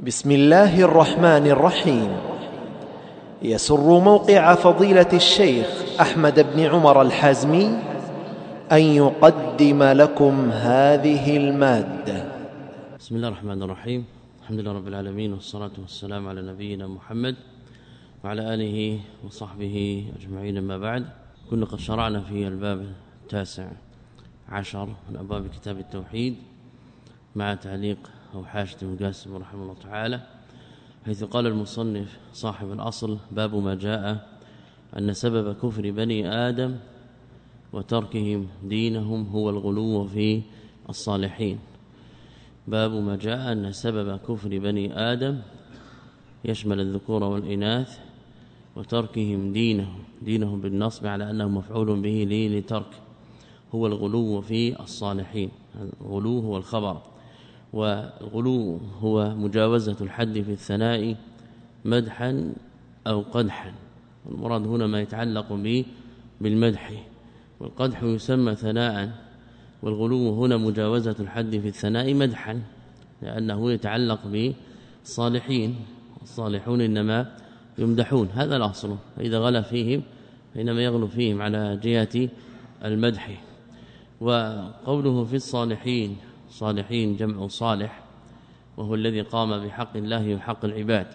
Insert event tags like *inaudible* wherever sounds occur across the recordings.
بسم الله الرحمن الرحيم. يسر موقع فضيلة الشيخ أحمد بن عمر الحازمي أن يقدم لكم هذه المادة. بسم الله الرحمن الرحيم. الحمد لله رب العالمين والصلاة والسلام على نبينا محمد وعلى آله وصحبه أجمعين ما بعد. كنا قد شرعنا في الباب التاسع عشر من أبواب كتاب التوحيد مع تعليق أو حاشة المقاسم رحمه الله تعالى حيث قال المصنف صاحب الأصل باب ما جاء أن سبب كفر بني آدم وتركهم دينهم هو الغلو في الصالحين. باب ما جاء أن سبب كفر بني آدم يشمل الذكور والإناث وتركهم دينهم دينهم بالنصب على أنه مفعول به لترك هو الغلو في الصالحين. الغلو هو الخبر. والغلو هو مجاوزة الحد في الثناء مدحا أو قدحا. المراد هنا ما يتعلق به بالمدح. والقدح يسمى ثناء والغلو هنا مجاوزة الحد في الثناء مدحا لأنه يتعلق بالصالحين الصالحون إنما يمدحون. هذا الأصل. فإذا غلى فيهم فإنما يغلو فيهم على جهة المدح. وقوله في الصالحين صالحين جمع صالح وهو الذي قام بحق الله وحق العباد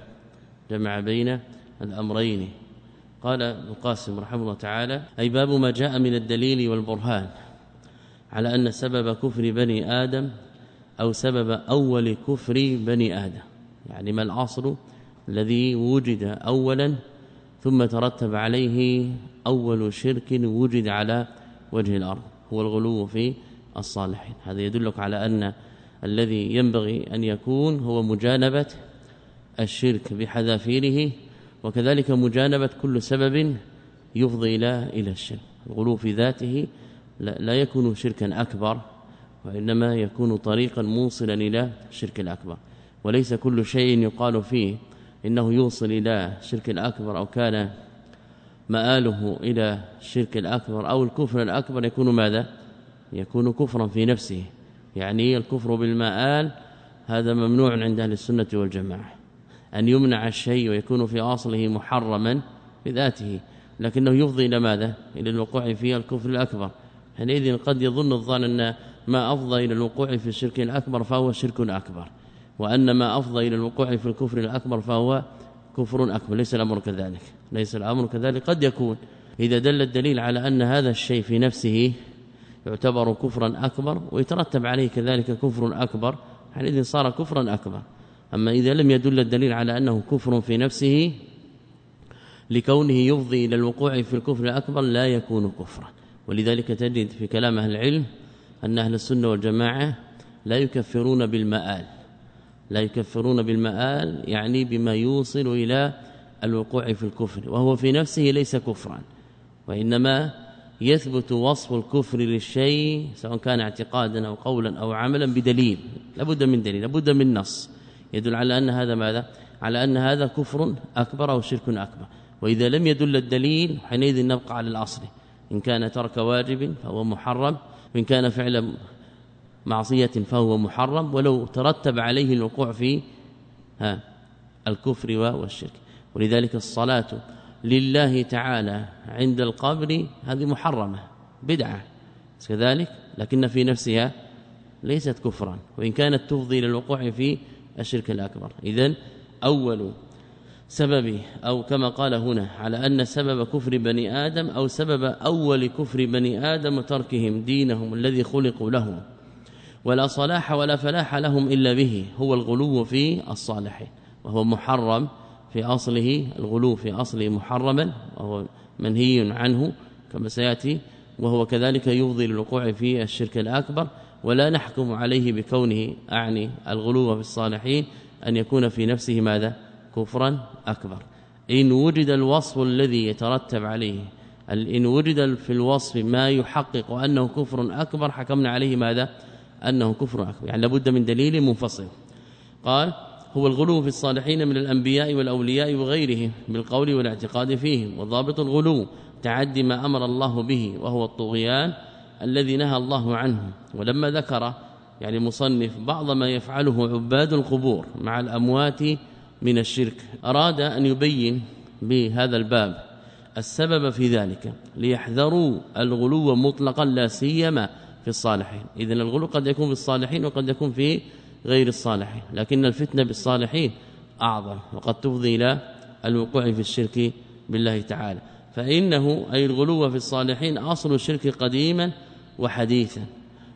جمع بين الأمرين. قال القاسم رحمه الله تعالى أي باب ما جاء من الدليل والبرهان على أن سبب كفر بني آدم أو سبب أول كفر بني آدم. يعني ما الأصل الذي وجد أولا ثم ترتب عليه أول شرك وجد على وجه الأرض. هو الغلو في الصالحين. هذا يدلك على أن الذي ينبغي أن يكون هو مجانبة الشرك بحذافيره وكذلك مجانبة كل سبب يفضي إلى إلى الشرك. الغلو في ذاته لا يكون شركا أكبر وإنما يكون طريقا موصلا إلى الشرك الأكبر. وليس كل شيء يقال فيه إنه يوصل إلى الشرك الأكبر أو كان مآله إلى الشرك الأكبر أو الكفر الأكبر يكون ماذا؟ يكون كفرا في نفسه. يعني الكفر بالمآل هذا ممنوع عند أهل السنة والجماعة. أن يمنع الشيء ويكون في أصله محرما بذاته. لكنه يفضي إلى ماذا؟ إلى الوقوع في الكفر الأكبر. حينئذ قد يظن الظان أن ما أفضى إلى الوقوع في الشرك الأكبر فهو شرك أكبر. وأن ما أفضى إلى الوقوع في الكفر الأكبر فهو كفر أكبر. ليس الأمر كذلك. ليس الأمر كذلك. قد يكون. إذا دل الدليل على أن هذا الشيء في نفسه يعتبر كفرا أكبر ويترتب عليه كذلك كفر أكبر حينئذ صار كفرا أكبر. أما إذا لم يدل الدليل على أنه كفر في نفسه لكونه يفضي إلى الوقوع في الكفر الأكبر لا يكون كفرا. ولذلك تجد في كلام أهل العلم أن أهل السنة والجماعة لا يكفرون بالمآل. لا يكفرون بالمآل يعني بما يوصل إلى الوقوع في الكفر وهو في نفسه ليس كفرا وإنما يثبت وصف الكفر للشيء سواء كان اعتقادا أو قولا أو عملا بدليل. لابد من دليل لابد من نص. يدل على أن هذا ماذا؟ على أن هذا كفر أكبر أو شرك أكبر. وإذا لم يدل الدليل حينئذ نبقى على الأصل. إن كان ترك واجب فهو محرم وإن كان فعل معصية فهو محرم ولو ترتب عليه الوقوع في ها الكفر والشرك. ولذلك الصلاة لله تعالى عند القبر هذه محرمة بدعة. كذلك لكن في نفسها ليست كفرا وإن كانت تفضي إلى الوقوع في الشرك الأكبر. اذا أول سبب أو كما قال هنا على أن سبب كفر بني آدم أو سبب أول كفر بني آدم تركهم دينهم الذي خلقوا له ولا صلاح ولا فلاح لهم إلا به هو الغلو في الصالحين وهو محرم في أصله الغلو في أصله محرما وهو منهي عنه كما سيأتي وهو كذلك يفضي للوقوع في الشرك الأكبر ولا نحكم عليه بكونه أعني الغلو في الصالحين أن يكون في نفسه ماذا؟ كفرا أكبر. إن وجد الوصف الذي يترتب عليه إن وجد في الوصف ما يحقق أنه كفر أكبر حكمنا عليه ماذا؟ أنه كفر أكبر. يعني لابد من دليل منفصل. قال هو الغلو في الصالحين من الأنبياء والأولياء وغيرهم بالقول والاعتقاد فيهم وضابط الغلو تعدي ما أمر الله به وهو الطغيان الذي نهى الله عنه. ولما ذكر يعني مصنف بعض ما يفعله عباد القبور مع الأموات من الشرك أراد أن يبين بهذا الباب السبب في ذلك ليحذروا الغلو مطلقا لا سيما في الصالحين. اذا الغلو قد يكون في الصالحين وقد يكون في غير الصالحين لكن الفتنة بالصالحين أعظم وقد تفضي إلى الوقوع في الشرك بالله تعالى. فإنه أي الغلو في الصالحين أصل الشرك قديما وحديثا.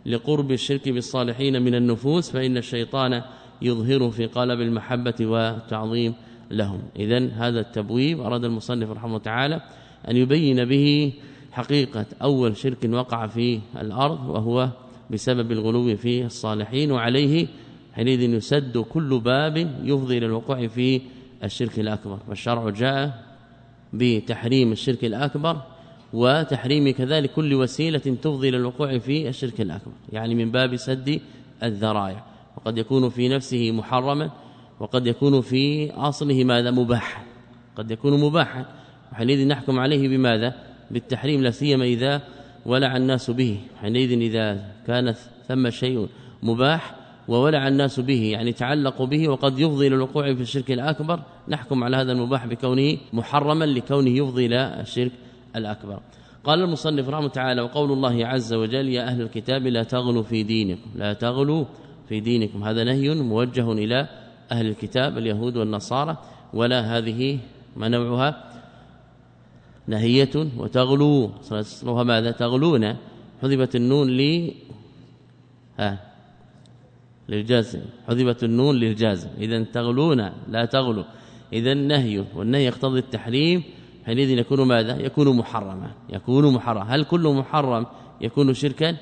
لقرب الشرك بالصالحين من النفوس فإن الشيطان يظهر في قلب المحبة والتعظيم لهم. اذا هذا التبويب أراد المصنف رحمه الله تعالى أن يبين به حقيقة أول شرك وقع في الأرض وهو بسبب الغلو في الصالحين وعليه حينئذ يسد كل باب يفضي إلى الوقوع في الشرك الأكبر. فالشرع جاء بتحريم الشرك الأكبر وتحريم كذلك كل وسيلة تفضي إلى الوقوع في الشرك الأكبر يعني من باب سد الذرائع. وقد يكون في نفسه محرما وقد يكون في أصله ماذا؟ مباحا. قد يكون مباحا. وحينئذ نحكم عليه بماذا؟ بالتحريم لا سيما إذا ولع الناس به. حينئذ إذا كان ثم شيء مباح وولع الناس به يعني تعلقوا به وقد يفضي إلى الوقوع في الشرك الأكبر. نحكم على هذا المباح بكونه محرما لكونه يفضي إلى الشرك الأكبر. قال المصنف رحمه تعالى وقول الله عز وجل يا أهل الكتاب لا تغلوا في دينكم لا تغلوا في دينكم. هذا نهي موجه إلى أهل الكتاب اليهود والنصارى ولا هذه ما نوعها؟ نهية وتغلو. صلوها ماذا؟ تغلون. حذبت النون ل ها. للجازم حذبت النون للجازم اذا تغلون لا تغلو. اذا نهي والنهي يقتضي التحريم. حينئذ يكون ماذا؟ يكون محرما. يكون محرم. هل كل محرم يكون شركا؟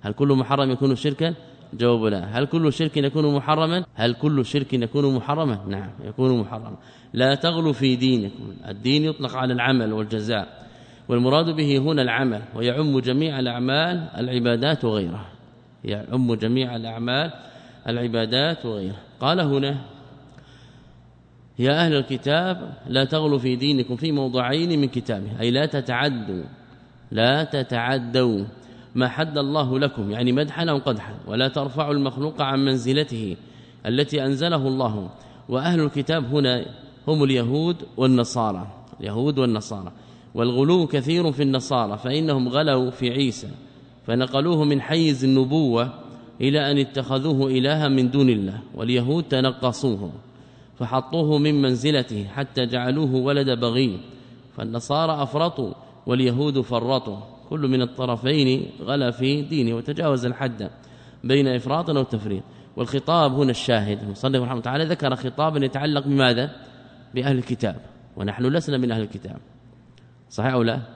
هل كل محرم يكون شركا؟ جواب لا. هل كل شرك يكون محرما؟ هل كل شرك يكون محرما؟ نعم يكون محرما. لا تغلوا في دينكم. الدين يطلق على العمل والجزاء والمراد به هنا العمل ويعم جميع الأعمال العبادات وغيرها. يعم جميع الأعمال العبادات وغيرها. قال هنا يا أهل الكتاب لا تغلوا في دينكم في موضعين من كتابه أي لا تتعدوا لا تتعدوا ما حد الله لكم يعني مدحا أو قدحا ولا ترفعوا المخلوق عن منزلته التي أنزله الله. وأهل الكتاب هنا هم اليهود والنصارى اليهود والنصارى. والغلو كثير في النصارى فإنهم غلوا في عيسى. فنقلوه من حيز النبوة إلى أن اتخذوه إلها من دون الله واليهود تنقصوه فحطوه من منزلته حتى جعلوه ولد بغي فالنصارى أفرطوا واليهود فرطوا. كل من الطرفين غلا في دينه وتجاوز الحد بين إفراط وتفريط والخطاب هنا الشاهد المصنف رحمه الله تعالى ذكر خطابا يتعلق بماذا؟ بأهل الكتاب ونحن لسنا من أهل الكتاب. صحيح أو لا؟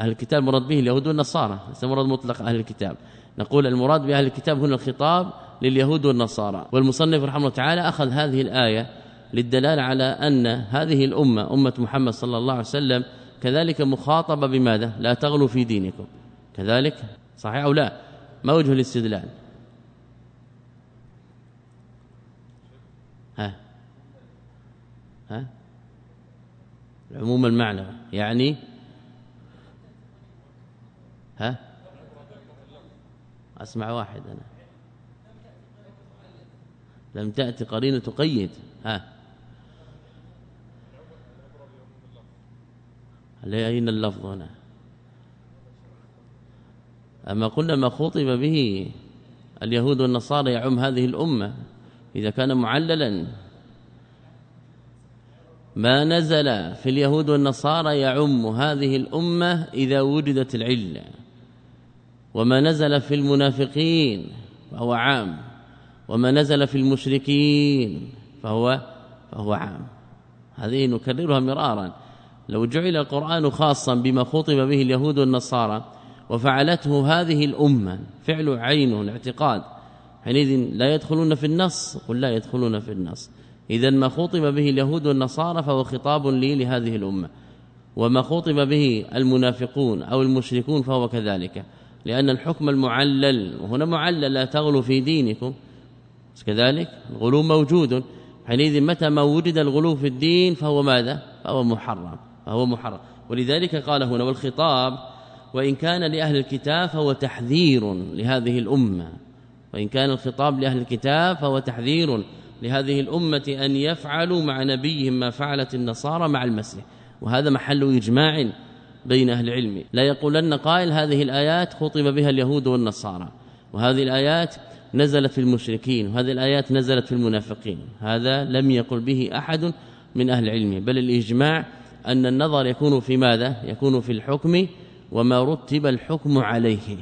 أهل الكتاب مراد به اليهود والنصارى ليس مراد مطلق أهل الكتاب. نقول المراد بأهل الكتاب هنا الخطاب لليهود والنصارى. والمصنف رحمه الله تعالى أخذ هذه الآية للدلالة على أن هذه الأمة أمة محمد صلى الله عليه وسلم كذلك مخاطبة بماذا؟ لا تغلوا في دينكم. كذلك صحيح أو لا؟ ما وجه الاستدلال؟ ها؟ ها؟ العموم المعنى يعني ها؟ أسمع واحد أنا. لم تأتي قرينة تقيد ها؟ اين اللفظ هنا؟ أما قلنا ما خطب به اليهود والنصارى يعم هذه الأمة إذا كان معللا. ما نزل في اليهود والنصارى يعم هذه الأمة إذا وجدت العلة. وما نزل في المنافقين فهو عام وما نزل في المشركين فهو فهو عام. هذه نكررها مرارا. لو جعل القرآن خاصا بما خطب به اليهود والنصارى وفعلته هذه الأمة فعل عين اعتقاد حينئذ لا يدخلون في النص قل لا يدخلون في النص. اذا ما خطب به اليهود والنصارى فهو خطاب لي لهذه الأمة وما خطب به المنافقون أو المشركون فهو كذلك. لأن الحكم المعلل وهنا معلل لا تغلو في دينكم. كذلك الغلو موجود. حينئذ متى ما وجد الغلو في الدين فهو ماذا؟ فهو محرم فهو محرم. ولذلك قال هنا والخطاب وإن كان لأهل الكتاب فهو تحذير لهذه الأمة. وإن كان الخطاب لأهل الكتاب فهو تحذير لهذه الأمة أن يفعلوا مع نبيهم ما فعلت النصارى مع المسيح. وهذا محل إجماع بين أهل العلم. لا يقولن قائل هذه الآيات خطب بها اليهود والنصارى. وهذه الآيات نزلت في المشركين وهذه الآيات نزلت في المنافقين. هذا لم يقل به أحد من أهل العلم. بل الإجماع أن النظر يكون في ماذا؟ يكون في الحكم وما رتب الحكم عليه.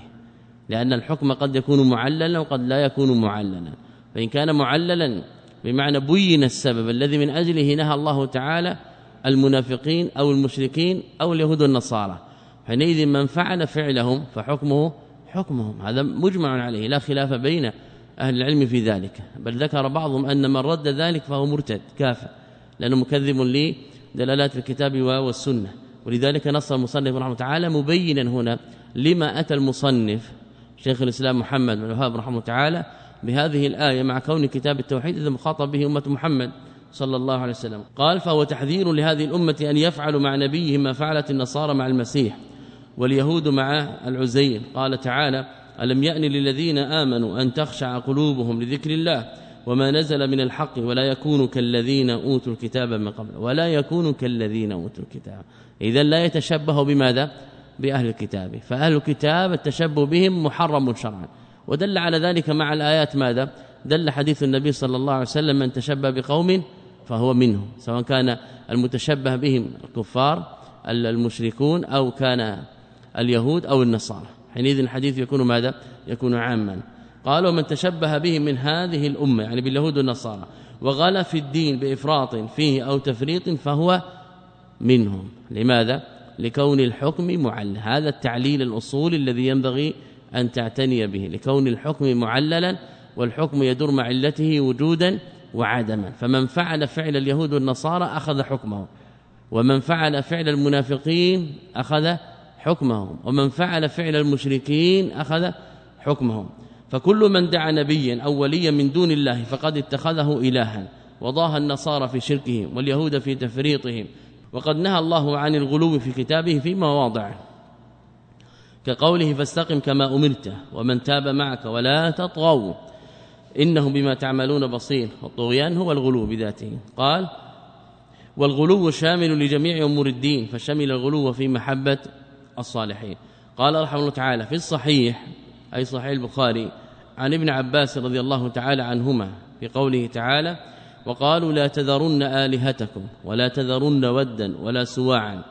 لأن الحكم قد يكون معللا وقد لا يكون معللا. فإن كان معللا بمعنى بين السبب الذي من أجله نهى الله تعالى المنافقين أو المشركين أو اليهود والنصارى. حينئذ من فعل فعلهم فحكمه حكمهم. هذا مجمع عليه لا خلاف بين أهل العلم في ذلك. بل ذكر بعضهم أن من رد ذلك فهو مرتد كافر. لأنه مكذب لدلالات الكتاب والسنة. ولذلك نص المصنف رحمه تعالى مبينا هنا لما أتى المصنف شيخ الإسلام محمد بن الوهاب رحمه تعالى بهذه الآية مع كون كتاب التوحيد إذا مخاطب به أمة محمد. صلى الله عليه وسلم. قال فهو تحذير لهذه الأمة أن يفعلوا مع نبيهم ما فعلت النصارى مع المسيح واليهود مع العزير. قال تعالى ألم يأن للذين آمنوا أن تخشع قلوبهم لذكر الله وما نزل من الحق ولا يكونوا كالذين أوتوا الكتاب من قبل؟ ولا يكونوا كالذين أوتوا الكتاب. إذا لا يتشبه بماذا؟ بأهل الكتاب. فأهل الكتاب التشبه بهم محرم شرعا. ودل على ذلك مع الآيات ماذا؟ دل حديث النبي صلى الله عليه وسلم من تشبه بقوم فهو منهم سواء كان المتشبه بهم الكفار المشركون أو كان اليهود أو النصارى. حينئذ الحديث يكون ماذا؟ يكون عاما. قالوا من تشبه بهم من هذه الأمة يعني باليهود والنصارى وغلا في الدين بإفراط فيه أو تفريط فهو منهم. لماذا؟ لكون الحكم معلل. هذا التعليل الأصول الذي ينبغي أن تعتني به. لكون الحكم معللا والحكم يدور مع علته وجودا وعدما. فمن فعل فعل اليهود والنصارى أخذ حكمه ومن فعل فعل المنافقين أخذ حكمهم. ومن فعل فعل المشركين أخذ حكمهم. فكل من دعا نبيا أو وليا من دون الله فقد اتخذه الها. وضاها النصارى في شركهم واليهود في تفريطهم. وقد نهى الله عن الغلو في كتابه في مواضع كقوله فاستقم كما أمرت. ومن تاب معك ولا تطغوا. انه بما تعملون بصير والطغيان هو الغلو بذاته. قال والغلو شامل لجميع أمور الدين فشمل الغلو في محبة الصالحين. قال رحمه الله تعالى في الصحيح أي صحيح البخاري عن ابن عباس رضي الله تعالى عنهما في قوله تعالى وقالوا لا تذرن آلهتكم ولا تذرن ودا ولا سواعا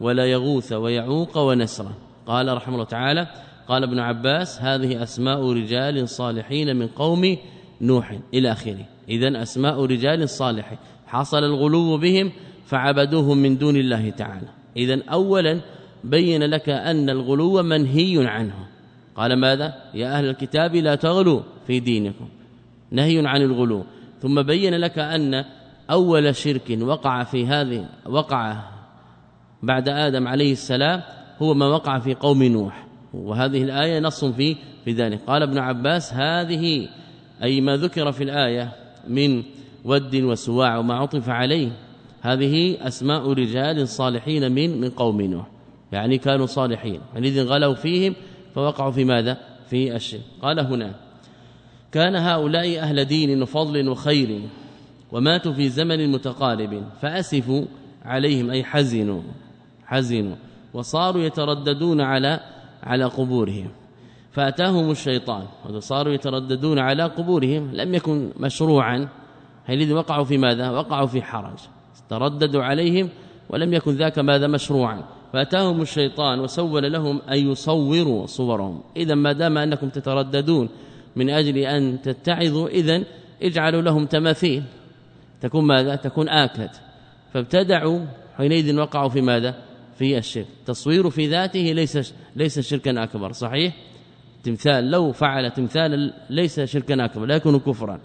ولا يغوث ويعوق ونسرا. قال رحمه الله تعالى قال ابن عباس هذه أسماء رجال صالحين من قوم نوح إلى آخره. إذا أسماء رجال صالحين حصل الغلو بهم فعبدوهم من دون الله تعالى. إذا أولا بين لك أن الغلو منهي عنه. قال ماذا؟ يا أهل الكتاب لا تغلوا في دينكم. نهي عن الغلو. ثم بين لك أن أول شرك وقع في هذه وقع بعد آدم عليه السلام هو ما وقع في قوم نوح. وهذه الآية نص في في ذلك. قال ابن عباس هذه أي ما ذكر في الآية من ود وسواع وما عطف عليه. هذه أسماء رجال صالحين من من قوم نوح. يعني كانوا صالحين. حينئذ غلوا فيهم فوقعوا في ماذا؟ في الشرك. قال هنا كان هؤلاء أهل دين وفضل وخير وماتوا في زمن متقارب فأسفوا عليهم أي حزنوا حزنوا وصاروا يترددون على على قبورهم. فأتاهم الشيطان وصاروا يترددون على قبورهم لم يكن مشروعا. حينئذ وقعوا في ماذا؟ وقعوا في حرج. ترددوا عليهم ولم يكن ذاك ماذا مشروعا. فأتاهم الشيطان وسول لهم أن يصوروا صورهم. اذا ما دام أنكم تترددون من أجل أن تتعظوا اذا اجعلوا لهم تماثيل. تكون ماذا؟ تكون آكد. فابتدعوا حينئذ وقعوا في ماذا؟ في الشرك. تصوير في ذاته ليس ليس شركا أكبر صحيح؟ تمثال لو فعل تمثالا ليس شركا أكبر لا يكون كفرا.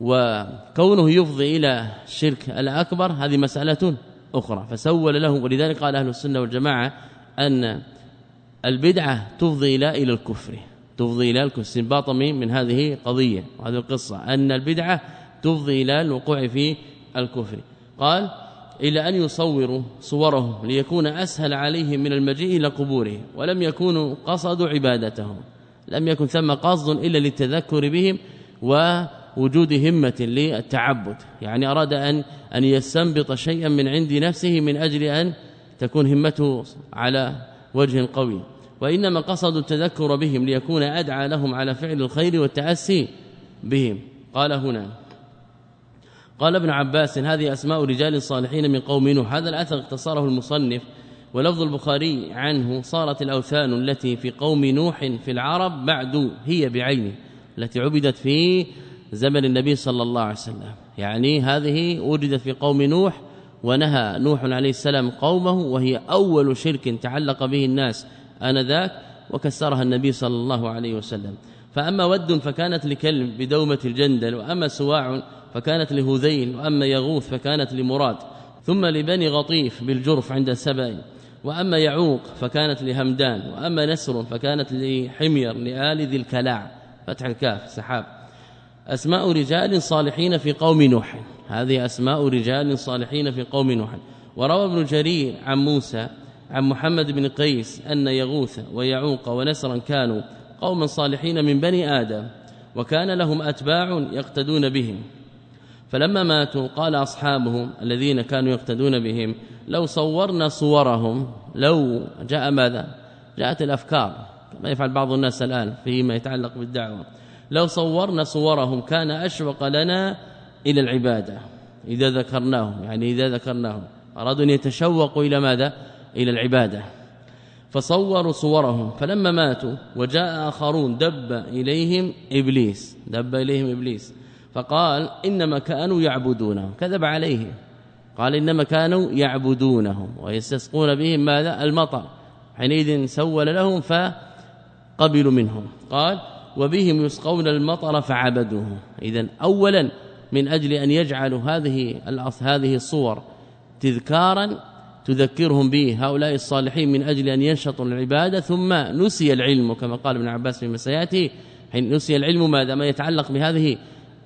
وكونه يفضي إلى الشرك الأكبر هذه مسألة أخرى. فسول لهم ولذلك قال أهل السنة والجماعة أن البدعة تفضي إلى إلى الكفر تفضي إلى الكفر. استنباطا من هذه قضية وهذه القصة أن البدعة تفضي إلى الوقوع في الكفر. قال إلى أن يصوروا صورهم ليكون أسهل عليهم من المجيء إلى قبورهم ولم يكونوا قصدوا عبادتهم لم يكن ثم قصد إلا للتذكر بهم ووجود همة للتعبد يعني أراد أن أن يستنبط شيئا من عند نفسه من أجل أن تكون همته على وجه قوي. وإنما قصدوا التذكر بهم ليكون أدعى لهم على فعل الخير والتأسي بهم. قال هنا قال ابن عباس هذه أسماء رجال صالحين من قوم نوح. هذا الأثر اختصره المصنف ولفظ البخاري عنه صارت الأوثان التي في قوم نوح في العرب بعد هي بعينه التي عبدت في زمن النبي صلى الله عليه وسلم. يعني هذه وجدت في قوم نوح ونهى نوح عليه السلام قومه وهي أول شرك تعلق به الناس آنذاك وكسرها النبي صلى الله عليه وسلم. فأما ود فكانت لكلب بدومة الجندل وأما سواع فكانت لهذيل وأما يغوث فكانت لمراد. ثم لبني غطيف بالجرف عند السبع وأما يعوق فكانت لهمدان. وأما نسر فكانت لحمير لآل ذي الكلاع. فتح الكاف سحاب. أسماء رجال صالحين في قوم نوح. هذه أسماء رجال صالحين في قوم نوح. وروى ابن جرير عن موسى عن محمد بن قيس أن يغوث ويعوق ونسرا كانوا قوما صالحين من بني آدم. وكان لهم أتباع يقتدون بهم. فلما ماتوا قال أصحابهم الذين كانوا يقتدون بهم لو صورنا صورهم لو جاء ماذا؟ جاءت الأفكار كما يفعل بعض الناس الآن فيما يتعلق بالدعوة. لو صورنا صورهم كان أشوق لنا إلى العبادة إذا ذكرناهم يعني إذا ذكرناهم. أرادوا أن يتشوقوا إلى ماذا؟ إلى العبادة. فصوروا صورهم. فلما ماتوا وجاء آخرون دب إليهم إبليس دب إليهم إبليس. فقال إنما كانوا يعبدونهم كذب عليه قال إنما كانوا يعبدونهم. ويستسقون بهم ماذا؟ المطر. حينئذ سول لهم فقبلوا منهم. قال وبهم يسقون المطر فعبدوه. اذا اولا من أجل أن يجعلوا هذه هذه الصور تذكارا تذكرهم به هؤلاء الصالحين من أجل أن ينشطوا العبادة ثم نسي العلم كما قال ابن عباس في مسياته حين نسي العلم ماذا؟ ما يتعلق بهذه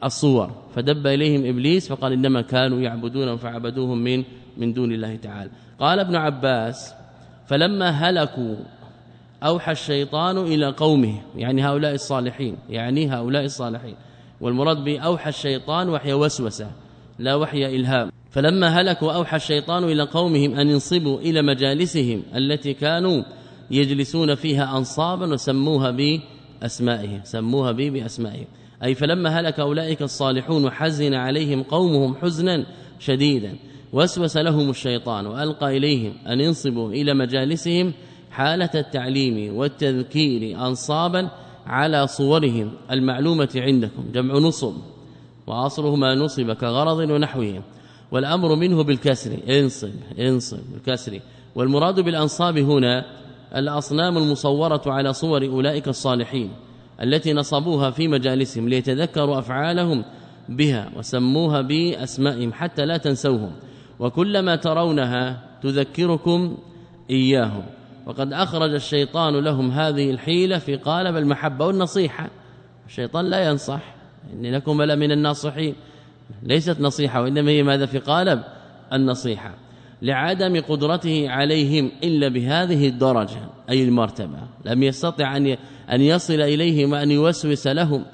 الصور. فدب إليهم إبليس فقال إنما كانوا يعبدون فعبدوهم من من دون الله تعالى. قال ابن عباس فلما هلكوا أوحى الشيطان إلى قومه يعني هؤلاء الصالحين يعني هؤلاء الصالحين. والمراد به اوحى الشيطان وحي وسوسة لا وحي إلهام. فلما هلكوا أوحى الشيطان إلى قومهم أن ينصبوا إلى مجالسهم التي كانوا يجلسون فيها انصابا وسموها بأسمائهم سموها به أي فلما هلك أولئك الصالحون وحزن عليهم قومهم حزنا شديدا. وسوس لهم الشيطان وألقى إليهم أن ينصبوا إلى مجالسهم حالة التعليم والتذكير أنصابا على صورهم المعلومة عندكم جمع نصب. واصله ما نصب كغرض ونحوه. والأمر منه بالكسر انصب انصب بالكسر. والمراد بالأنصاب هنا الأصنام المصورة على صور أولئك الصالحين. التي نصبوها في مجالسهم ليتذكروا أفعالهم بها وسموها بأسمائهم حتى لا تنسوهم. وكلما ترونها تذكركم إياهم. وقد أخرج الشيطان لهم هذه الحيلة في قالب المحبة والنصيحة. الشيطان لا ينصح. إن لكم لمن الناصحين. ليست نصيحة وإنما هي ماذا؟ في قالب النصيحة. لعدم قدرته عليهم إلا بهذه الدرجة أي المرتبة. لم يستطع أن أن يصل إليهم وأن يوسوس لهم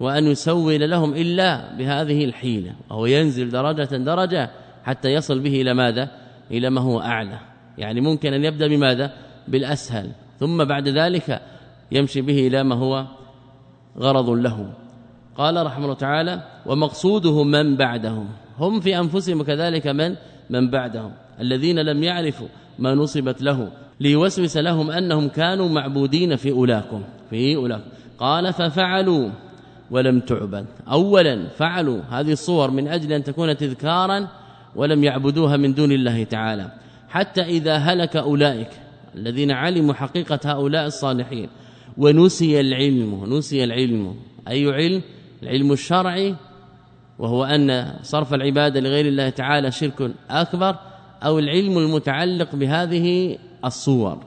وأن يسول لهم إلا بهذه الحيلة. وهو ينزل درجة درجة حتى يصل به إلى ماذا؟ إلى ما هو أعلى. يعني ممكن أن يبدأ بماذا؟ بالأسهل. ثم بعد ذلك يمشي به إلى ما هو؟ غرض له. قال رحمه الله تعالى ومقصوده من بعدهم. هم في أنفسهم كذلك من؟ من بعدهم. الذين لم يعرفوا ما نصبت له ليوسوس لهم أنهم كانوا معبودين في أولاكم في أولاكم. قال ففعلوا ولم تعبد. اولا فعلوا. هذه الصور من أجل أن تكون تذكارا ولم يعبدوها من دون الله تعالى. حتى إذا هلك أولئك الذين علموا حقيقة هؤلاء الصالحين ونسي العلم نسي العلم. أي علم؟ العلم الشرعي وهو أن صرف العبادة لغير الله تعالى شرك أكبر. أو العلم المتعلق بهذه الصور.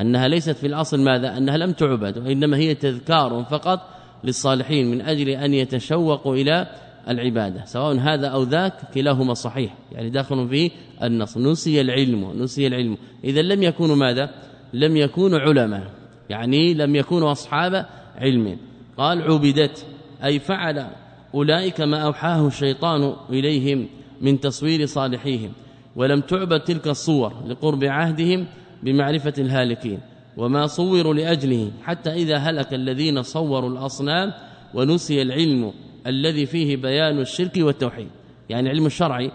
أنها ليست في الأصل ماذا؟ أنها لم تعبد وإنما هي تذكار فقط للصالحين من أجل أن يتشوقوا إلى العبادة سواء هذا أو ذاك كلاهما صحيح يعني داخل في النص. نسي العلم نسي العلم. إذا لم يكونوا ماذا؟ لم يكونوا علماء يعني لم يكونوا أصحاب علم. قال عبدت أي فعل أولئك ما أوحاه الشيطان إليهم من تصوير صالحيهم. ولم تعبد تلك الصور لقرب عهدهم بمعرفة الهالكين وما صوروا لأجله حتى إذا هلك الذين صوروا الأصنام ونسي العلم الذي فيه بيان الشرك والتوحيد. يعني علم الشرعي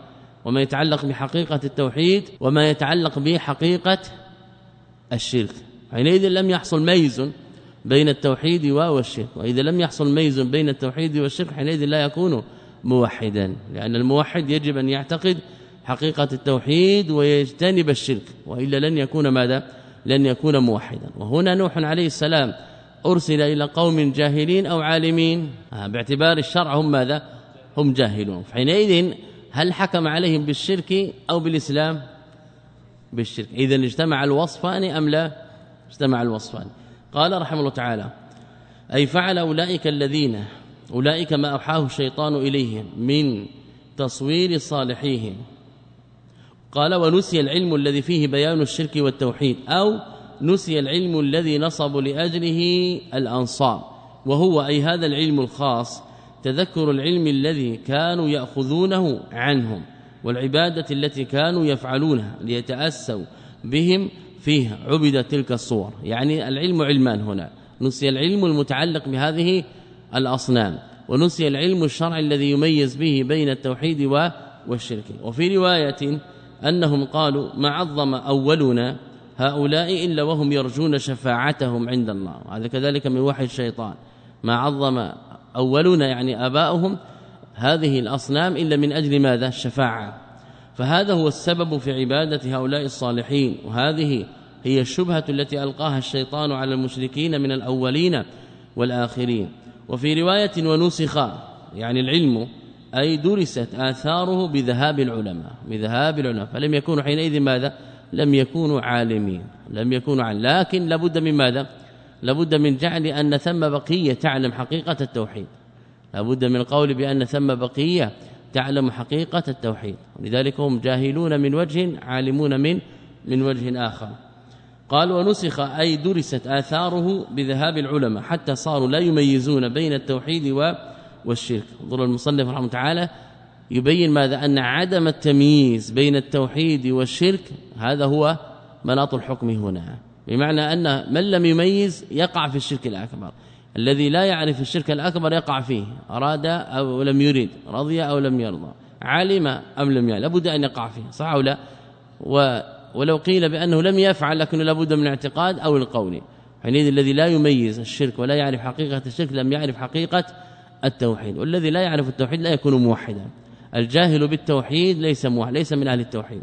وما يتعلق بحقيقة التوحيد وما يتعلق بحقيقة الشرك. حينئذ لم يحصل ميز بين التوحيد والشرك. وإذا لم يحصل ميز بين التوحيد والشرك حينئذ لا يكون موحدا لأن الموحد يجب أن يعتقد حقيقة التوحيد ويجتنب الشرك وإلا لن يكون ماذا؟ لن يكون موحدا. وهنا نوح عليه السلام أرسل إلى قوم جاهلين أو عالمين. آه، باعتبار الشرع هم ماذا؟ هم جاهلون. حينئذ هل حكم عليهم بالشرك أو بالإسلام؟ بالشرك. إذا اجتمع الوصفان أم لا؟ اجتمع الوصفان. قال رحمه الله تعالى أي فعل أولئك الذين أولئك ما أوحاه الشيطان إليهم من تصوير صالحيهم. قال ونسي العلم الذي فيه بيان الشرك والتوحيد أو نسي العلم الذي نصب لأجله الأنصار وهو أي هذا العلم الخاص تذكر العلم الذي كانوا يأخذونه عنهم والعبادة التي كانوا يفعلونها ليتأسوا بهم فيها عبدت تلك الصور. يعني العلم علمان هنا نسي العلم المتعلق بهذه الأصنام ونسي العلم الشرعي الذي يميز به بين التوحيد والشرك. وفي رواية أنهم قالوا ما عظم أولنا هؤلاء إلا وهم يرجون شفاعتهم عند الله. هذا كذلك من وحي الشيطان. ما عظم أولنا يعني آباؤهم هذه الأصنام إلا من أجل ماذا؟ الشفاعة فهذا هو السبب في عبادة هؤلاء الصالحين. وهذه هي الشبهة التي ألقاها الشيطان على المشركين من الأولين والآخرين. وفي رواية ونسخ يعني العلم أي درست آثاره بذهاب العلماء بذهاب العلماء. فلم يكونوا حينئذ ماذا؟ لم يكونوا عالمين لم يكونوا عالمين. لكن لابد من ماذا؟ لابد من جعل أن ثم بقية تعلم حقيقة التوحيد. لابد من القول بأن ثم بقية تعلم حقيقة التوحيد. لذلك هم جاهلون من وجه عالمون من من وجه آخر. قال ونسخ أي درست آثاره بذهاب العلماء. حتى صاروا لا يميزون بين التوحيد والشرك. ضر المصنف رحمه تعالى يبين ماذا؟ أن عدم التمييز بين التوحيد والشرك هذا هو مناط الحكم هنا. بمعنى أن من لم يميز يقع في الشرك الأكبر. الذي لا يعرف الشرك الأكبر يقع فيه أراد أو لم يريد رضي أو لم يرضى علم أم لم يعلم لابد أن يقع فيه صح أو لا؟ ولو قيل بأنه لم يفعل لكنه لابد من الاعتقاد أو القول. حينئذ الذي لا يميز الشرك ولا يعرف حقيقة الشرك لم يعرف حقيقة التوحيد والذي لا يعرف التوحيد لا يكون موحدا. الجاهل بالتوحيد ليس موحد ليس من أهل التوحيد.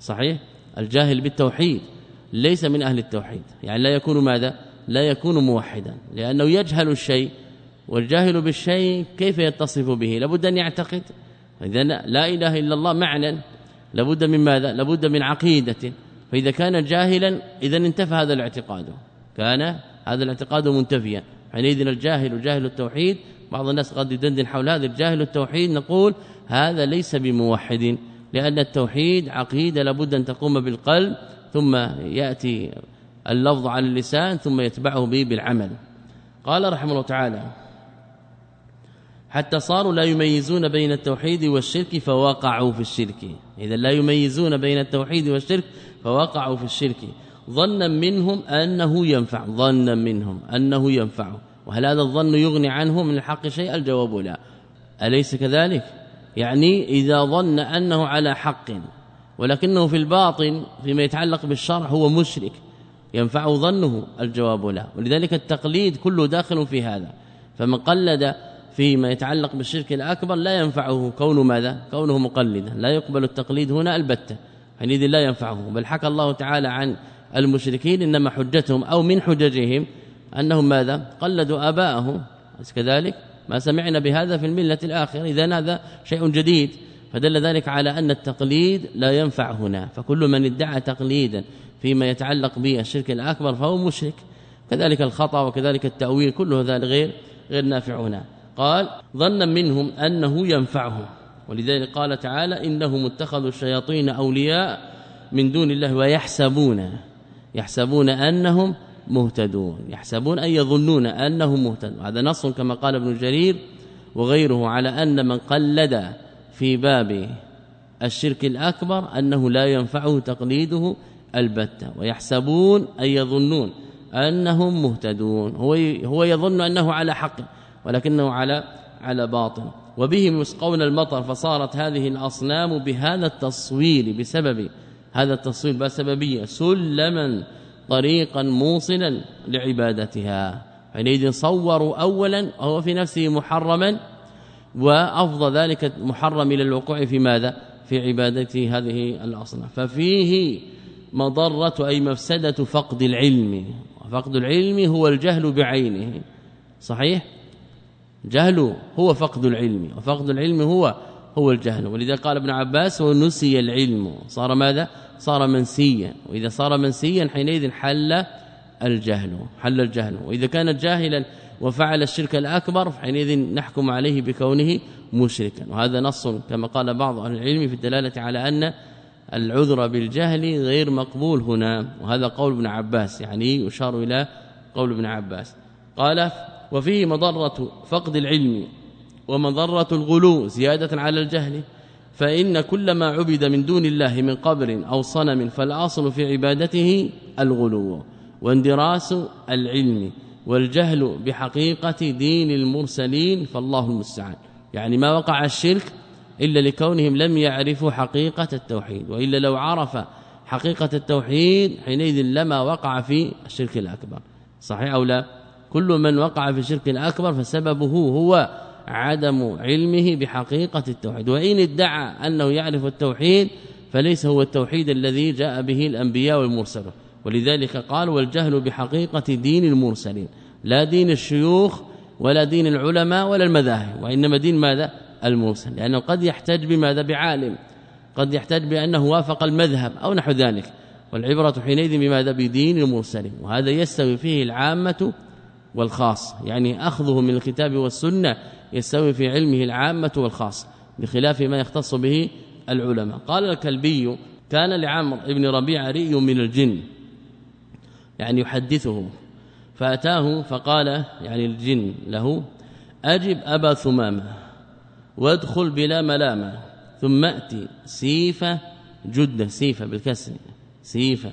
صحيح؟ الجاهل بالتوحيد ليس من أهل التوحيد. يعني لا يكون ماذا؟ لا يكون موحدا لأنه يجهل الشيء والجاهل بالشيء كيف يتصف به؟ لابد أن يعتقد. اذا لا إله إلا الله معنى لابد من ماذا؟ لابد من عقيدة. فإذا كان جاهلا إذا انتفى هذا الاعتقاد. كان هذا الاعتقاد منتفيا. حينئذ الجاهل جاهل التوحيد بعض الناس قد يدندن حول هذا الجاهل التوحيد نقول هذا ليس بموحد لأن التوحيد عقيدة لابد أن تقوم بالقلب ثم يأتي اللفظ على اللسان ثم يتبعه به بالعمل. قال رحمه الله تعالى حتى صاروا لا يميزون بين التوحيد والشرك فوقعوا في الشرك. اذا لا يميزون بين التوحيد والشرك فوقعوا في الشرك. ظنا منهم أنه ينفع ظنا منهم أنه ينفع. وهل هذا الظن يغني عنه من الحق شيء؟ الجواب لا. أليس كذلك؟ يعني إذا ظن أنه على حق ولكنه في الباطن فيما يتعلق بالشرع هو مشرك ينفع ظنه؟ الجواب لا. ولذلك التقليد كله داخل في هذا. فمن قلد فيما يتعلق بالشرك الأكبر لا ينفعه كون ماذا؟ كونه مقلدا. لا يقبل التقليد هنا البتة. حينئذ لا ينفعه. بل حكى الله تعالى عن المشركين إنما حجتهم أو من حججهم أنهم ماذا؟ قلدوا اباءهم كذلك؟ ما سمعنا بهذا في الملة الآخرة. إذا هذا شيء جديد. فدل ذلك على أن التقليد لا ينفع هنا. فكل من ادعى تقليدا فيما يتعلق به الشرك الأكبر فهو مشرك. كذلك الخطأ وكذلك التأويل كله ذلك غير غير نافع هنا. قال ظنا منهم أنه ينفعهم ولذلك قال تعالى إنهم اتخذوا الشياطين أولياء من دون الله ويحسبون. يحسبون أنهم مهتدون يحسبون أن يظنون أنهم مهتدون. هذا نص كما قال ابن جرير وغيره على أن من قلد في باب الشرك الأكبر أنه لا ينفعه تقليده البتة. ويحسبون أن يظنون أنهم مهتدون. هو هو يظن أنه على حق ولكنه على على باطل. وبهم يسقون المطر فصارت هذه الأصنام بهذا التصوير بسبب هذا التصوير بسببية. سلما طريقا موصلا لعبادتها. حينئذ صوروا أولا وهو في نفسه محرما وأفضل ذلك محرم إلى الوقوع في ماذا؟ في عبادته هذه الاصنام ففيه مضرة أي مفسدة فقد العلم. فقد العلم هو الجهل بعينه. صحيح؟ جهل هو فقد العلم وفقد العلم هو هو الجهل. ولذا قال ابن عباس ونسي العلم. صار ماذا؟ صار منسيا وإذا صار منسيا حينئذ حل الجهل حل الجهل. وإذا كان جاهلا وفعل الشرك الأكبر حينئذ نحكم عليه بكونه مشركا. وهذا نص كما قال بعض أهل العلم في الدلالة على أن العذر بالجهل غير مقبول هنا. وهذا قول ابن عباس يعني يشار إلى قول ابن عباس. قال وفيه مضرة فقد العلم ومضرة الغلو زيادة على الجهل فإن كل ما عبد من دون الله من قبر أو صنم فالأصل في عبادته الغلو واندراس العلم والجهل بحقيقة دين المرسلين فالله المستعان. يعني ما وقع الشرك إلا لكونهم لم يعرفوا حقيقة التوحيد وإلا لو عرف حقيقة التوحيد حينئذ لما وقع في الشرك الأكبر. صحيح أو لا؟ كل من وقع في الشرك الأكبر فسببه هو عدم علمه بحقيقة التوحيد. وإن ادعى أنه يعرف التوحيد فليس هو التوحيد الذي جاء به الأنبياء والمرسلون. ولذلك قال والجهل بحقيقة دين المرسلين. لا دين الشيوخ ولا دين العلماء ولا المذاهب. وإنما دين ماذا؟ المرسل لأنه قد يحتاج بماذا؟ بعالم. قد يحتاج بأنه وافق المذهب أو نحو ذلك. والعبرة حينئذ بماذا؟ بدين المرسلين. وهذا يستوي فيه العامة والخاص يعني أخذه من الكتاب والسنة يستوي في علمه العامة والخاص بخلاف ما يختص به العلماء. قال الكلبي كان لعمر ابن ربيعه ري من الجن يعني يحدثه فأتاه فقال يعني الجن له أجب أبا ثمامة وادخل بلا ملامة ثم اتي سيفه جده سيفه بالكسر سيفه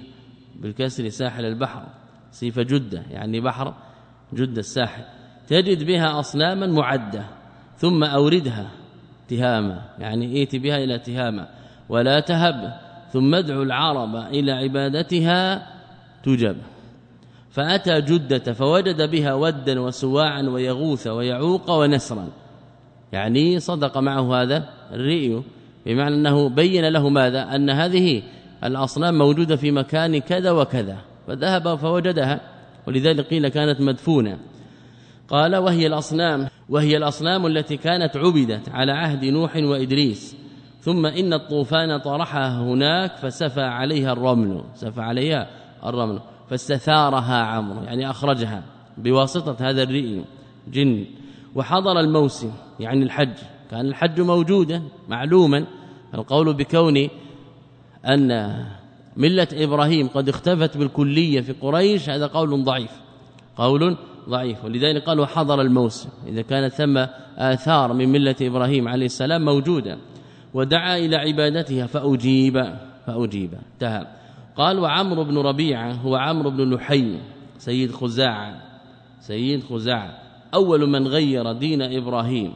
بالكسر ساحل البحر سيفه جدة يعني بحر جده الساحل. تجد بها أصناما معدة ثم أوردها تهاما يعني ائت بها إلى تهاما ولا تهب ثم ادعو العرب إلى عبادتها تجب فأتى جدة فوجد بها ودا وسواعا ويغوث ويعوق ونسرا. يعني صدق معه هذا الرئي بمعنى أنه بين له ماذا؟ أن هذه الأصنام موجودة في مكان كذا وكذا فذهب فوجدها ولذلك قيل كانت مدفونة. قال وهي الأصنام وهي الأصنام التي كانت عبدت على عهد نوح وإدريس. ثم إن الطوفان طرحها هناك فسفى عليها الرمل سفى عليها الرمل فاستثارها عمرو يعني أخرجها بواسطة هذا الرئي جن. وحضر الموسم يعني الحج. كان الحج موجودا معلوما. القول بكون أن ملة إبراهيم قد اختفت بالكلية في قريش هذا قول ضعيف. قول ضعيف. ولذلك قالوا حضر الموسم. إذا كانت ثم آثار من ملة إبراهيم عليه السلام موجودة. ودعا إلى عبادتها فأجيب فأجيب. انتهى. قال وعمرو بن ربيعة هو عمرو بن لحي سيد خزاعة. سيد خزاعة. أول من غير دين إبراهيم.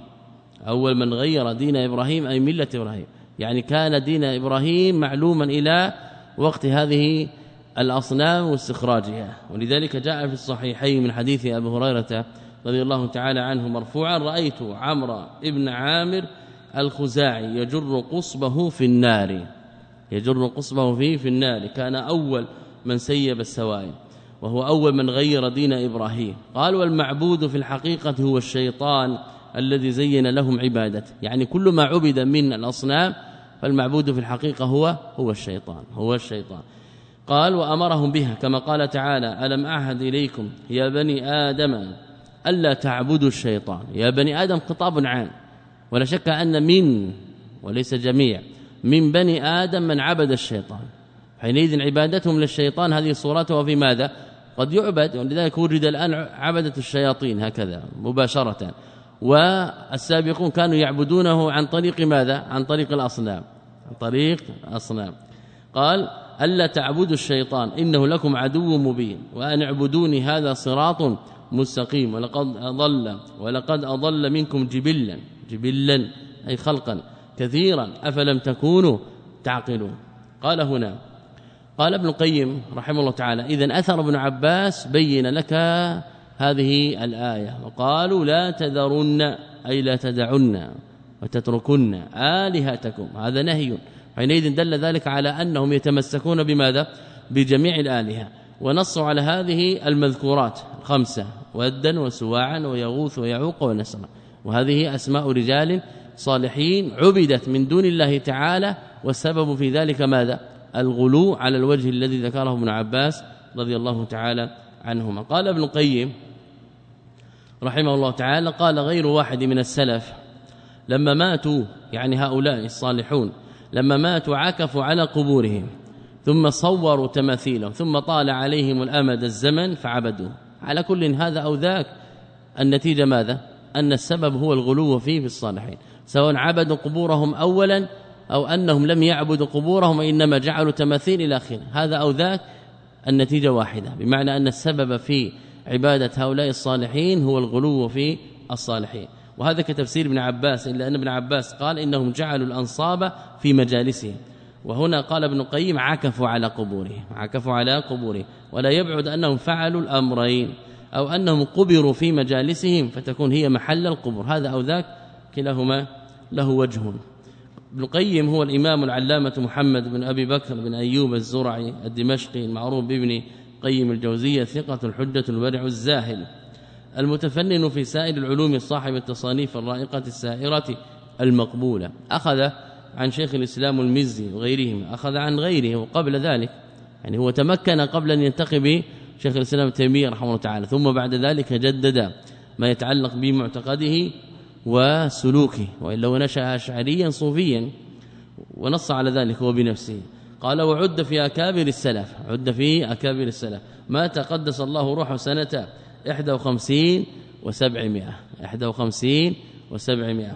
أول من غير دين إبراهيم أي ملة إبراهيم. يعني كان دين إبراهيم معلوما إلى وقت هذه الأصنام واستخراجها. ولذلك جاء في الصحيحين من حديث أبي هريرة رضي الله تعالى عنه مرفوعا رأيت عمرو ابن عامر الخزاعي يجر قصبه في النار. يجر قصبه فيه في النار. كان أول من سيب السوائل وهو أول من غير دين إبراهيم. قال والمعبود في الحقيقة هو الشيطان الذي زين لهم عبادته. يعني كل ما عبد من الأصنام فالمعبود في الحقيقة هو هو الشيطان هو الشيطان. قال وأمرهم بها كما قال تعالى ألم أعهد إليكم يا بني آدم ألا تعبدوا الشيطان؟ يا بني آدم خطاب عام ولا شك أن من وليس جميع من بني آدم من عبد الشيطان. حينئذ عبادتهم للشيطان هذه صورته في ماذا؟ قد يعبد ولذلك وجد الآن عبدة الشياطين هكذا مباشرة. والسابقون كانوا يعبدونه عن طريق ماذا؟ عن طريق الأصنام عن طريق الأصنام. قال ألا تعبدوا الشيطان إنه لكم عدو مبين وأن اعبدوني هذا صراط مستقيم ولقد أضل ولقد أضل منكم جبلا جبلا أي خلقا كثيرا أفلم تكونوا تعقلون. قال هنا قال ابن القيم رحمه الله تعالى اذا أثر ابن عباس بين لك هذه الآية وقالوا لا تذرن أي لا تدعن وتتركن آلهتكم هذا نهي حينئذ دل ذلك على أنهم يتمسكون بماذا؟ بجميع الآلهة. ونصوا على هذه المذكورات خمسة ودا وسواعا ويغوث ويعوق ونسرا وهذه أسماء رجال صالحين عبدت من دون الله تعالى والسبب في ذلك ماذا؟ الغلو على الوجه الذي ذكره ابن عباس رضي الله تعالى عنهما. قال ابن القيم رحمه الله تعالى قال غير واحد من السلف لما ماتوا يعني هؤلاء الصالحون لما ماتوا عكفوا على قبورهم ثم صوروا تماثيلهم ثم طال عليهم الأمد الزمن فعبدوا على كل هذا أو ذاك النتيجة ماذا؟ أن السبب هو الغلو فيه في الصالحين. سواء عبدوا قبورهم اولا أو أنهم لم يعبدوا قبورهم وإنما جعلوا تماثيل إلى آخره. هذا أو ذاك النتيجة واحدة. بمعنى أن السبب في عبادة هؤلاء الصالحين هو الغلو في الصالحين. وهذا كتفسير ابن عباس إلا أن ابن عباس قال إنهم جعلوا الأنصاب في مجالسهم. وهنا قال ابن القيم عكفوا على قبورهم عكفوا على قبورهم. ولا يبعد أنهم فعلوا الأمرين أو أنهم قبروا في مجالسهم فتكون هي محل القبور. هذا أو ذاك كلاهما له وجه. ابن القيم هو الإمام العلامة محمد بن أبي بكر بن أيوب الزرعي الدمشقي المعروف بابن قيم الجوزية ثقة الحجة الورع الزاهد. المتفنن في سائر العلوم صاحب التصانيف الرائقة السائرة المقبولة. أخذ عن شيخ الإسلام المزي وغيرهم أخذ عن غيره وقبل ذلك. يعني هو تمكن قبل أن ينتقي به شيخ الإسلام تيمية رحمه الله تعالى ثم بعد ذلك جدد ما يتعلق بمعتقده وسلوكه. وإلا ونشأ أشعريا صوفيا ونص على ذلك هو بنفسه. قال وعد في أكابر السلف. عد في أكابر السلف. ما تقدس الله روحه سنة 51 و700 51 و700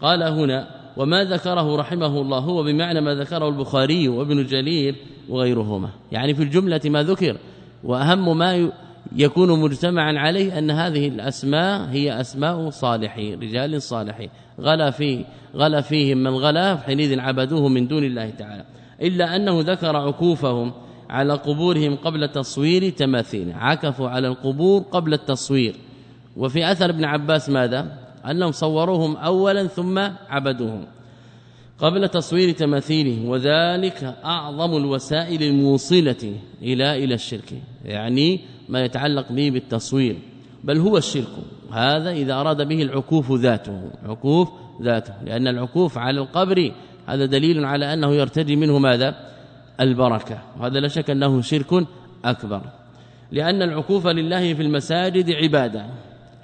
قال هنا وما ذكره رحمه الله هو بمعنى ما ذكره البخاري وابن جرير وغيرهما. يعني في الجملة ما ذكر وأهم ما يكون مجتمعا عليه أن هذه الأسماء هي أسماء صالحين رجال صالحين. غلا فيه غلا فيهم من غلا حينئذ عبدوه من دون الله تعالى. إلا أنه ذكر عكوفهم على قبورهم قبل تصوير تماثيل عكفوا على القبور قبل التصوير. وفي أثر ابن عباس ماذا؟ أنهم صوروهم أولا ثم عبدوهم قبل تصوير تماثيلهم وذلك أعظم الوسائل الموصلة إلى إلى الشرك يعني ما يتعلق به بالتصوير. بل هو الشرك. هذا إذا أراد به العكوف ذاته. عكوف ذاته. لأن العكوف على القبر هذا دليل على أنه يرتجي منه ماذا؟ البركة. وهذا لا شك أنه شرك أكبر. لأن العكوف لله في المساجد عبادة.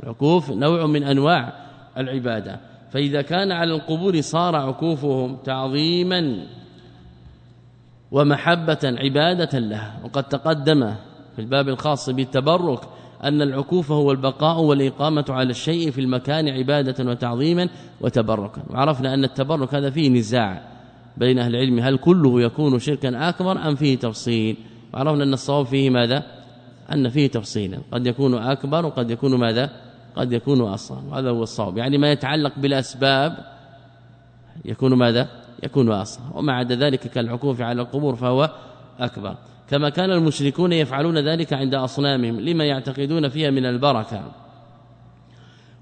العكوف نوع من أنواع العبادة. فإذا كان على القبور صار عكوفهم تعظيما ومحبة عبادة لها. وقد تقدم في الباب الخاص بالتبرك أن العكوف هو البقاء والإقامة على الشيء في المكان عبادة وتعظيما وتبركا. وعرفنا أن التبرك هذا فيه نزاع. بين أهل العلم هل كله يكون شركا اكبر أم فيه تفصيل؟ وعرفنا أن الصواب فيه ماذا؟ أن فيه تفصيلا. قد يكون أكبر وقد يكون ماذا؟ قد يكون أصغر. هذا هو الصواب. يعني ما يتعلق بالأسباب يكون ماذا؟ يكون أصغر. وما عدا ذلك كالعكوف على القبور فهو أكبر. كما كان المشركون يفعلون ذلك عند أصنامهم. لما يعتقدون فيها من البركة.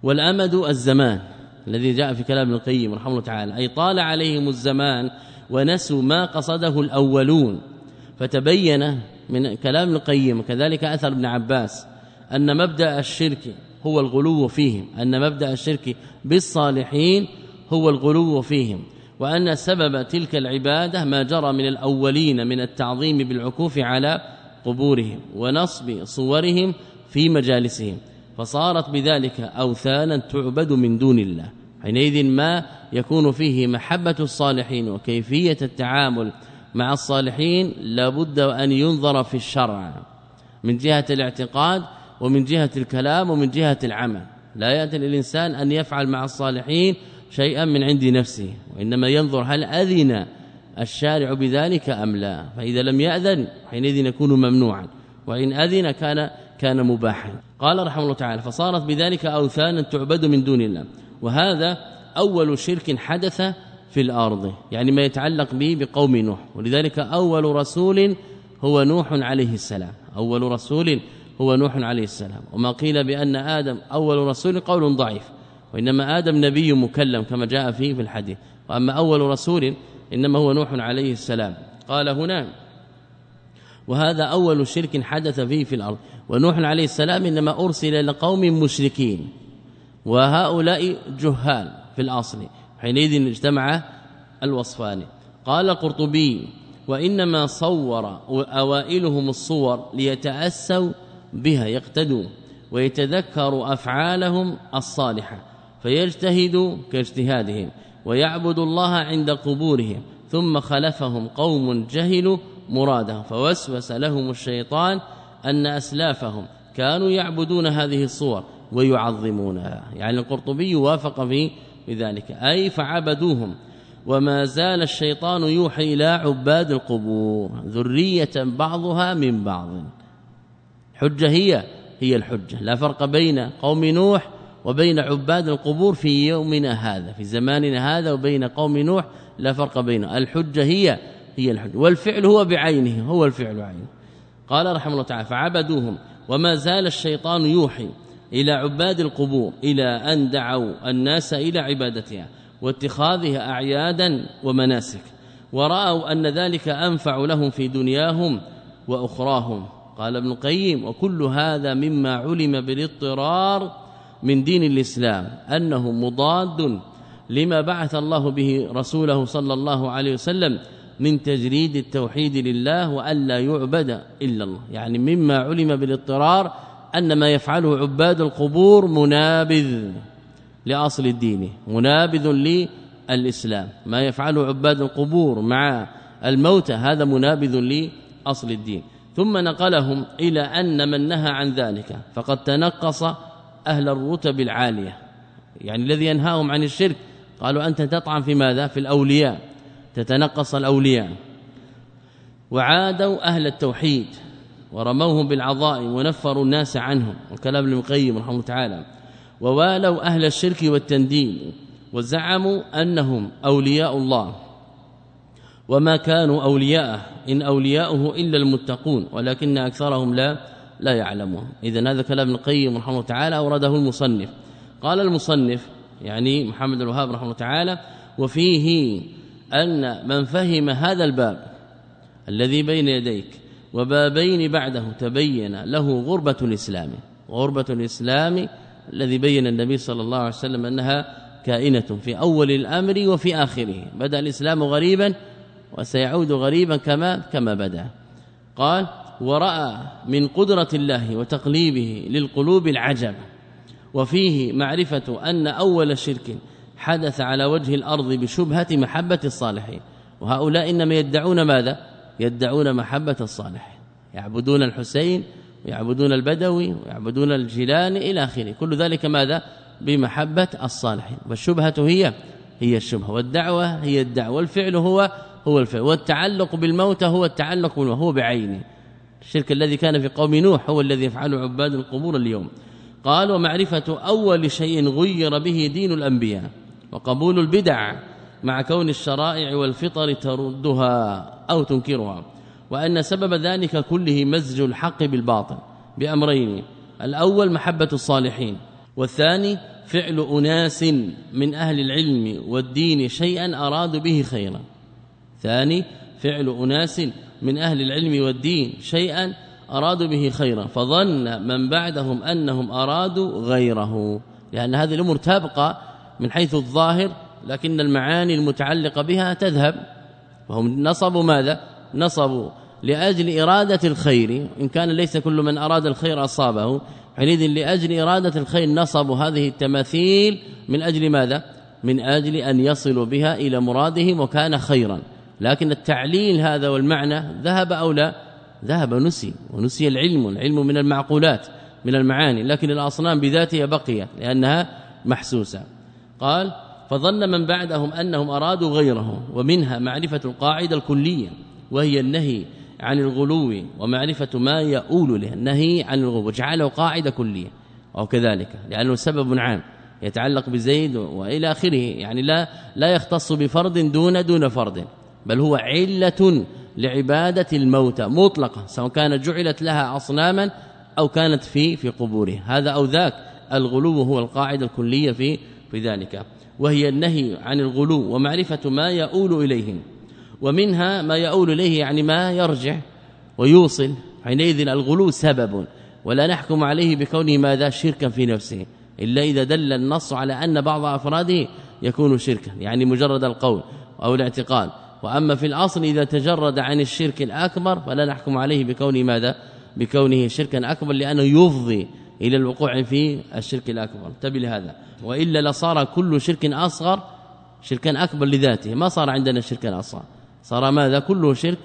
والأمد الزمان. الذي جاء في كلام ابن القيم رحمه الله تعالى أي طال عليهم الزمان ونسوا ما قصده الأولون. فتبين من كلام ابن القيم وكذلك أثر ابن عباس أن مبدأ الشرك هو الغلو فيهم أن مبدأ الشرك بالصالحين هو الغلو فيهم وأن سبب تلك العبادة ما جرى من الأولين من التعظيم بالعكوف على قبورهم ونصب صورهم في مجالسهم. فصارت بذلك أوثانا تعبد من دون الله. حينئذ ما يكون فيه محبة الصالحين وكيفية التعامل مع الصالحين لابد أن ينظر في الشرع. من جهة الاعتقاد ومن جهة الكلام ومن جهة العمل. لا يأتي للإنسان أن يفعل مع الصالحين شيئا من عند نفسه وإنما ينظر هل أذن الشارع بذلك أم لا. فإذا لم يأذن حينئذ يكون ممنوعا وإن أذن كان كان مباحا. قال رحمه الله تعالى فصارت بذلك أوثانا تعبد من دون الله. وهذا أول شرك حدث في الأرض يعني ما يتعلق به بقوم نوح. ولذلك أول رسول هو نوح عليه السلام. أول رسول هو نوح عليه السلام. وما قيل بأن آدم أول رسول قول ضعيف. وإنما آدم نبي مكلم كما جاء فيه في الحديث. وأما أول رسول إنما هو نوح عليه السلام. قال هنا وهذا أول شرك حدث فيه في الأرض. ونوح عليه السلام إنما أرسل لقوم مشركين وهؤلاء جهال في الأصل حينئذ اجتمع الوصفان. قال القرطبي وإنما صور أوائلهم الصور ليتأسوا بها يقتدوا ويتذكروا أفعالهم الصالحة فيجتهدوا كاجتهادهم ويعبد الله عند قبورهم ثم خلفهم قوم جهلوا مراده فوسوس لهم الشيطان أن أسلافهم كانوا يعبدون هذه الصور ويعظمونها. يعني القرطبي وافق في بذلك أي فعبدوهم. وما زال الشيطان يوحي إلى عباد القبور. ذرية بعضها من بعض. حجة هي هي الحجة. لا فرق بين قوم نوح وبين عباد القبور في يومنا هذا. في زماننا هذا وبين قوم نوح لا فرق بينه الحجة هي هي الحجة. والفعل هو بعينه. هو الفعل عينه قال رحمه الله تعالى فعبدوهم وما زال الشيطان يوحي إلى عباد القبور إلى أن دعوا الناس إلى عبادتها واتخاذها أعيادا ومناسك ورأوا أن ذلك أنفع لهم في دنياهم وأخراهم. قال ابن القيم وكل هذا مما علم بالاضطرار من دين الإسلام أنه مضاد لما بعث الله به رسوله صلى الله عليه وسلم من تجريد التوحيد لله والا يعبد إلا الله. يعني مما علم بالاضطرار أن ما يفعله عباد القبور منابذ لأصل الدين منابذ للإسلام. ما يفعله عباد القبور مع الموتى هذا منابذ لأصل الدين. ثم نقلهم إلى أن من نهى عن ذلك فقد تنقص أهل الرتب العالية. يعني الذي ينهاهم عن الشرك قالوا أنت تطعن في ماذا؟ في الأولياء. تتنقص الأولياء. وعادوا أهل التوحيد ورموهم بالعظائم ونفروا الناس عنهم. وكلام ابن القيم رحمه تعالى. ووالوا أهل الشرك والتندين وزعموا أنهم أولياء الله. وما كانوا أولياءه إن أولياؤه إلا المتقون ولكن أكثرهم لا لا يعلمون. اذا هذا كلام ابن القيم رحمه الله تعالى أورده المصنف. قال المصنف يعني محمد الوهاب رحمه الله تعالى وفيه أن من فهم هذا الباب الذي بين يديك وبابين بعده تبين له غربة الإسلام. غربة الإسلام الذي بين النبي صلى الله عليه وسلم أنها كائنة في أول الأمر وفي آخره. بدأ الإسلام غريبا وسيعود غريبا كما كما بدأ. قال ورأى من قدرة الله وتقليبه للقلوب العجب. وفيه معرفة أن أول شرك حدث على وجه الأرض بشبهة محبة الصالحين. وهؤلاء إنما يدعون ماذا؟ يدعون محبة الصالحين. يعبدون الحسين ويعبدون البدوي ويعبدون الجيلان إلى آخره. كل ذلك ماذا؟ بمحبة الصالحين. والشبهة هي هي الشبهة. والدعوة هي الدعوة. والفعل هو هو الفعل. والتعلق بالموت هو التعلق بالموت هو بعينه. الشرك الذي كان في قوم نوح هو الذي يفعله عباد القبور اليوم. قال ومعرفة أول شيء غير به دين الأنبياء. وقبول البدع مع كون الشرائع والفطر تردها أو تنكرها وأن سبب ذلك كله مزج الحق بالباطل بأمرين الأول محبة الصالحين والثاني فعل أناس من أهل العلم والدين شيئا أرادوا به خيرا ثاني فعل أناس من أهل العلم والدين شيئا أرادوا به خيرا فظن من بعدهم أنهم أرادوا غيره لأن هذه الأمور تبقى من حيث الظاهر لكن المعاني المتعلقة بها تذهب. وهم نصبوا ماذا؟ نصبوا لأجل إرادة الخير. إن كان ليس كل من أراد الخير أصابه. حينئذ لأجل إرادة الخير نصبوا هذه التماثيل من أجل ماذا؟ من أجل أن يصلوا بها إلى مرادهم وكان خيرا. لكن التعليل هذا والمعنى ذهب أو لا؟ ذهب نسي ونسي العلم العلم من المعقولات من المعاني. لكن الأصنام بذاتها بقيت لأنها محسوسة. قال فظن من بعدهم أنهم أرادوا غيره ومنها معرفة القاعدة الكلية وهي النهي عن الغلو ومعرفة ما يؤول له النهي عن الغلو وجعله قاعدة كلية. أو كذلك لأنه سبب عام يتعلق بزيد وإلى آخره يعني لا لا يختص بفرد دون دون فرد بل هو علة لعبادة الموتى مطلقة سواء كانت جعلت لها اصناما أو كانت في في قبوره. هذا أو ذاك الغلو هو القاعدة الكلية في في ذلك وهي النهي عن الغلو ومعرفة ما يؤول اليه ومنها ما يؤول إليه يعني ما يرجع ويوصل حينئذ الغلو سبب ولا نحكم عليه بكونه ماذا شركا في نفسه إلا إذا دل النص على أن بعض أفراده يكون شركا يعني مجرد القول أو الاعتقاد وأما في الأصل إذا تجرد عن الشرك الأكبر فلا نحكم عليه بكونه ماذا؟ بكونه شركا أكبر لأنه يفضي إلى الوقوع في الشرك الأكبر. انتبه لهذا. وإلا لصار كل شرك أصغر شركا أكبر لذاته. ما صار عندنا شركا أصغر. صار ماذا؟ كله شرك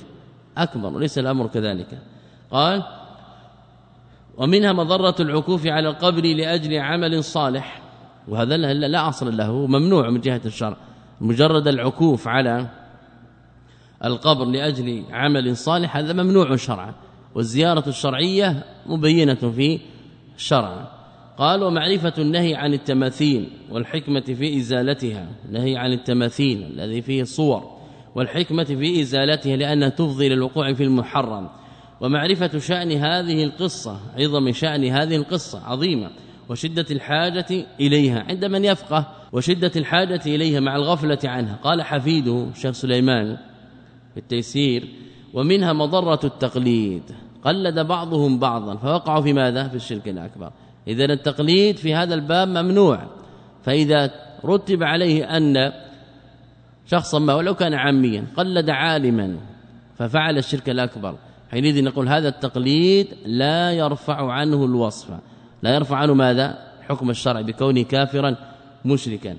أكبر. وليس الأمر كذلك. قال ومنها مضرة العكوف على القبر لأجل عمل صالح. وهذا لا أصل له. ممنوع من جهة الشرع. مجرد العكوف على القبر لأجل عمل صالح هذا ممنوع شرعا. والزيارة الشرعية مبينة في الشرع قال ومعرفه النهي عن التماثيل والحكمة في إزالتها. نهي عن التماثيل الذي فيه صور. والحكمة في إزالتها لأنها تفضي للوقوع في المحرم. ومعرفة شأن هذه القصة عظم شأن هذه القصة عظيمة. وشدة الحاجة إليها عند من يفقه وشدة الحاجة إليها مع الغفلة عنها. قال حفيده الشيخ سليمان في التيسير ومنها مضرة التقليد. قلد بعضهم بعضا فوقعوا في ماذا؟ في الشرك الأكبر. إذا التقليد في هذا الباب ممنوع. فإذا رتب عليه أن شخصا ما ولو كان عاميا قلد عالما ففعل الشرك الأكبر. حينئذ نقول هذا التقليد لا يرفع عنه الوصف. لا يرفع عنه ماذا؟ حكم الشرع بكونه كافرا مشركا.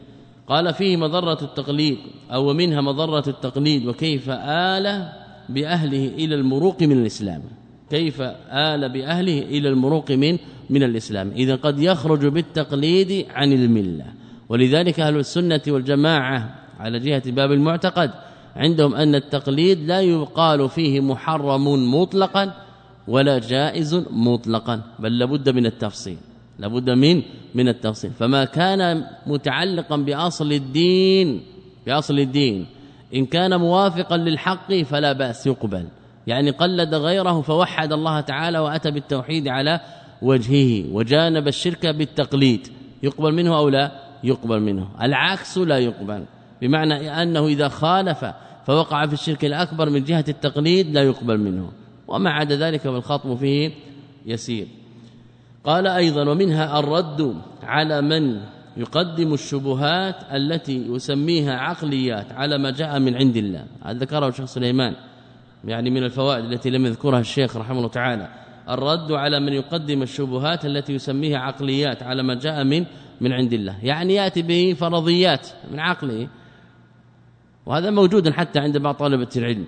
قال فيه مضرة التقليد أو منها مضرة التقليد وكيف آل بأهله إلى المروق من الإسلام. كيف آل بأهله إلى المروق من من الإسلام. إذا قد يخرج بالتقليد عن الملة. ولذلك أهل السنة والجماعة على جهة باب المعتقد عندهم أن التقليد لا يقال فيه محرم مطلقا ولا جائز مطلقا بل لابد من التفصيل. لابد من من التفصيل. فما كان متعلقا بأصل الدين بأصل الدين إن كان موافقا للحق فلا بأس يقبل. يعني قلد غيره فوحد الله تعالى وأتى بالتوحيد على وجهه وجانب الشرك بالتقليد. يقبل منه أو لا يقبل منه. العكس لا يقبل. بمعنى أنه إذا خالف فوقع في الشرك الأكبر من جهة التقليد لا يقبل منه. وما عدا ذلك فالخطب فيه يسير. قال أيضا ومنها الرد على من يقدم الشبهات التي يسميها عقليات على ما جاء من عند الله. هذا ذكره الشيخ سليمان. يعني من الفوائد التي لم يذكرها الشيخ رحمه الله تعالى. الرد على من يقدم الشبهات التي يسميها عقليات على ما جاء من من عند الله. يعني يأتي به فرضيات من عقله. وهذا موجود حتى عند بعض طلبه العلم.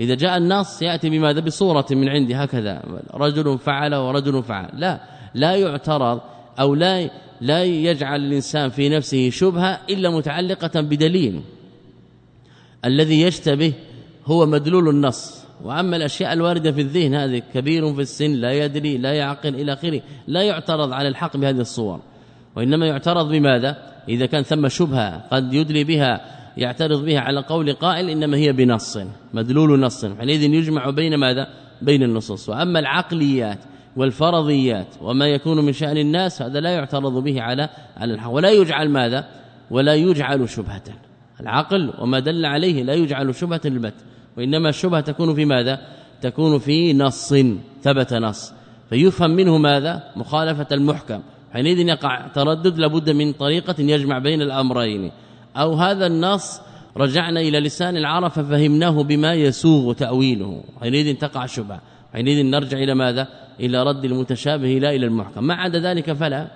إذا جاء النص يأتي بماذا بصورة من عندي هكذا. رجل فعل ورجل فعل. لا. لا يعترض أو لا لا يجعل الإنسان في نفسه شبهة إلا متعلقة بدليل. الذي يشتبه هو مدلول النص. وأما الأشياء الواردة في الذهن هذه كبير في السن لا يدري لا يعقل إلى آخره لا يعترض على الحق بهذه الصور. وإنما يعترض بماذا؟ إذا كان ثم شبهة قد يدلي بها يعترض بها على قول قائل إنما هي بنص مدلول نص. حينئذ يجمع بين ماذا؟ بين النصوص. وأما العقليات والفرضيات وما يكون من شأن الناس هذا لا يعترض به على على الحق. ولا يجعل ماذا؟ ولا يجعل شبهة. العقل وما دل عليه لا يجعل شبهة للبت وإنما الشبهة تكون في ماذا؟ تكون في نص ثبت نص. فيفهم منه ماذا؟ مخالفة المحكم. حينئذ يقع تردد لابد من طريقة يجمع بين الأمرين. أو هذا النص رجعنا إلى لسان العرب ففهمناه بما يسوغ تأويله. حينئذ تقع شبهة. حينئذ نرجع إلى ماذا؟ إلى رد المتشابه لا إلى المحكم. ما عدا ذلك فلا.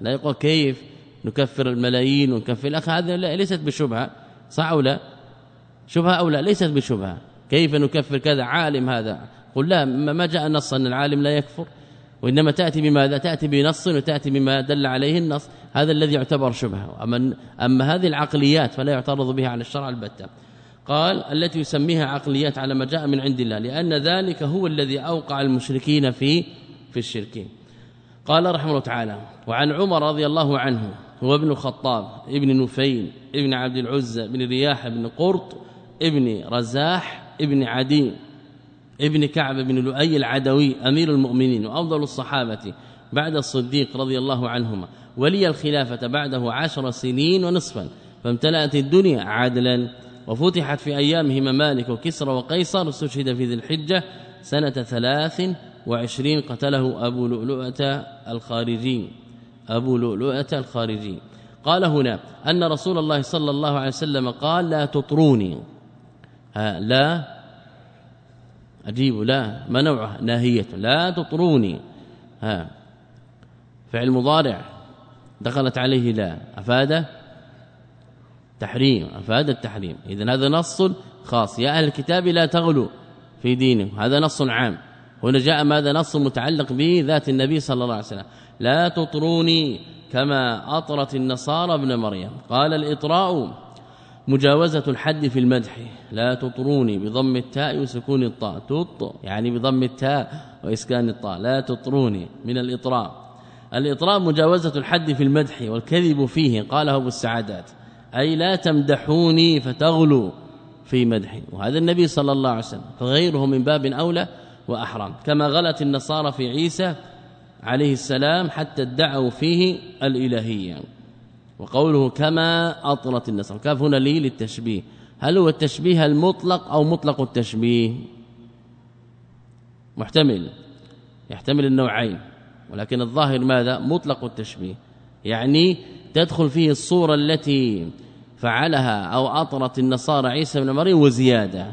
لا يقول كيف نكفر الملايين ونكفر الأخ هذا ليست بشبهة. صح أو لا؟ شبهة أو لا؟ ليست بشبهة. كيف نكفر كذا عالم هذا؟ قل لا ما جاء نص أن العالم لا يكفر. وإنما تأتي بماذا تأتي بنص وتأتي بما دل عليه النص. هذا الذي يعتبر شبهة. أما أما هذه العقليات فلا يعترض بها على الشرع البتة. قال التي يسميها عقليات على ما جاء من عند الله لأن ذلك هو الذي أوقع المشركين في في الشرك قال رحمه الله تعالى وعن عمر رضي الله عنه هو ابن الخطاب ابن نفيل ابن عبد العزى بن رياح بن قرط ابن رزاح ابن عدي ابن كعب بن لؤي العدوي أمير المؤمنين وأفضل الصحابة بعد الصديق رضي الله عنهما. ولي الخلافة بعده عشر سنين ونصفا. فامتلأت الدنيا عدلا. وفتحت في ايامه ممالك وكسرى وقيصر استشهد في ذي الحجة سنة ثلاث وعشرين قتله أبو لؤلؤة الخارجي. أبو لؤلؤة الخارجي. قال هنا أن رسول الله صلى الله عليه وسلم قال لا تطروني. لا. أجيب لا. ما نوعه؟ ناهية لا تطروني. ها. فعل مضارع. دخلت عليه لا. أفاد؟ تحريم. أفاد التحريم. إذا هذا نص خاص. يا أهل الكتاب لا تغلوا في دينكم. هذا نص عام. هنا جاء ماذا؟ نص متعلق به ذات النبي صلى الله عليه وسلم. لا تطروني كما أطرت النصارى ابن مريم. قال الإطراء مجاوزة الحد في المدح. لا تطروني بضم التاء وسكون الطاء. تط يعني بضم التاء وإسكان الطاء. لا تطروني من الإطراء. الإطراء مجاوزة الحد في المدح والكذب فيه. قاله أبو السعادات. أي لا تمدحوني فتغلوا في مدحي وهذا النبي صلى الله عليه وسلم. فغيره من باب أولى واحرام كما غلت النصارى في عيسى عليه السلام حتى ادعوا فيه الإلهية. وقوله كما أطلت النصارى كاف هنا لي للتشبيه. هل هو التشبيه المطلق أو مطلق التشبيه؟ محتمل. يحتمل النوعين. ولكن الظاهر ماذا؟ مطلق التشبيه. يعني تدخل فيه الصورة التي فعلها أو أطرت النصارى عيسى بن مريم وزيادة.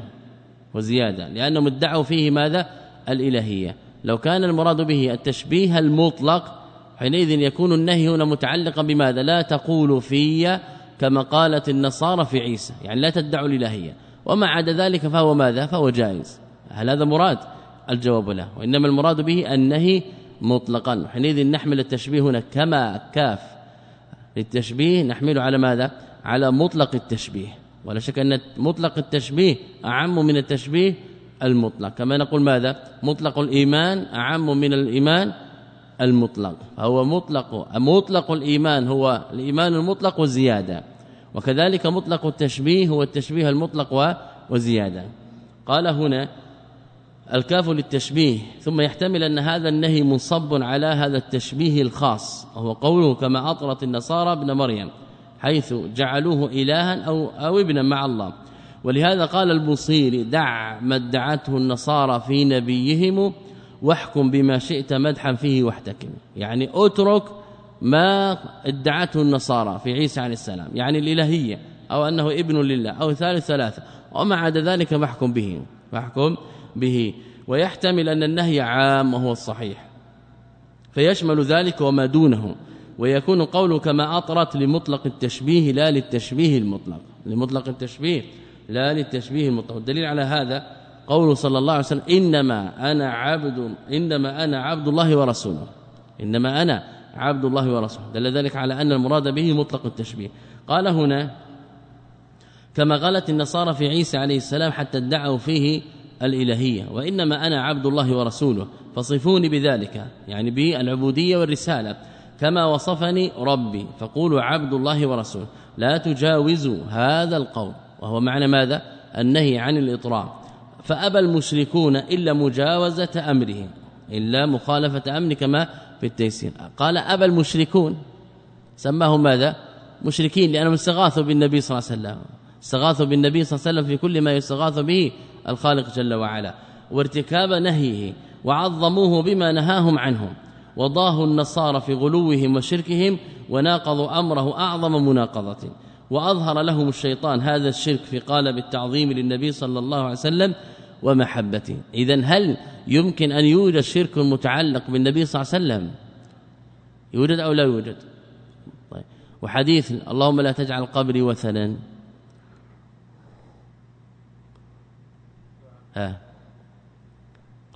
وزيادة. لأنهم ادعوا فيه ماذا؟ الإلهية. لو كان المراد به التشبيه المطلق حينئذ يكون النهي هنا متعلقا بماذا؟ لا تقول في كما قالت النصارى في عيسى يعني لا تدعوا الإلهية. وما عدا ذلك فهو ماذا؟ فهو جائز. هل هذا مراد؟ الجواب لا. وإنما المراد به النهي مطلقا. حينئذ نحمل التشبيه هنا كما كاف للتشبيه. نحمله على ماذا؟ على مطلق التشبيه. ولا شك أن مطلق التشبيه أعم من التشبيه المطلق. كما نقول ماذا؟ مطلق الإيمان أعم من الإيمان المطلق. هو مطلق مطلق الإيمان هو الإيمان المطلق والزيادة وكذلك مطلق التشبيه هو التشبيه المطلق وزيادة. قال هنا الكاف للتشبيه ثم يحتمل أن هذا النهي منصب على هذا التشبيه الخاص وهو قوله كما أطرت النصارى ابن مريم حيث جعلوه إلها أو, أو ابنا مع الله. ولهذا قال البصيري دع ما ادعته النصارى في نبيهم واحكم بما شئت مدحا فيه واحتكم. يعني اترك ما ادعته النصارى في عيسى عليه السلام يعني الإلهية أو أنه ابن لله أو ثالث ثلاثة وما عدا ذلك فاحكم به فاحكم به. ويحتمل أن النهي عام وهو الصحيح فيشمل ذلك وما دونه ويكون قوله كما أطرت لمطلق التشبيه لا للتشبيه المطلق لمطلق التشبيه. لا للتشبيه المطلق الدليل على هذا قوله صلى الله عليه وسلم إنما أنا عبد إنما أنا عبد الله ورسوله. إنما أنا عبد الله ورسوله. دل ذلك على أن المراد به مطلق التشبيه. قال هنا كما قالت النصارى في عيسى عليه السلام حتى ادعوا فيه الإلهية وإنما أنا عبد الله ورسوله فصفوني بذلك يعني بالعبودية والرسالة. كما وصفني ربي فقولوا عبد الله ورسوله. لا تجاوزوا هذا القول. وهو معنى ماذا؟ النهي عن الاطراء فأبى المشركون إلا مجاوزة امره إلا مخالفة أمر كما في التيسير. قال أبى المشركون سماهم ماذا؟ مشركين لأنهم استغاثوا بالنبي صلى الله عليه وسلم. استغاثوا بالنبي صلى الله عليه وسلم في كل ما يستغاث به الخالق جل وعلا. وارتكاب نهيه وعظموه بما نهاهم عنه. وضاه النصارى في غلوهم وشركهم وناقضوا أمره أعظم مناقضة. وأظهر لهم الشيطان هذا الشرك في قالب التعظيم للنبي صلى الله عليه وسلم ومحبته. اذا هل يمكن أن يوجد شرك متعلق بالنبي صلى الله عليه وسلم؟ يوجد أو لا يوجد؟ طيب. وحديث اللهم لا تجعل قبري وثنا. ها.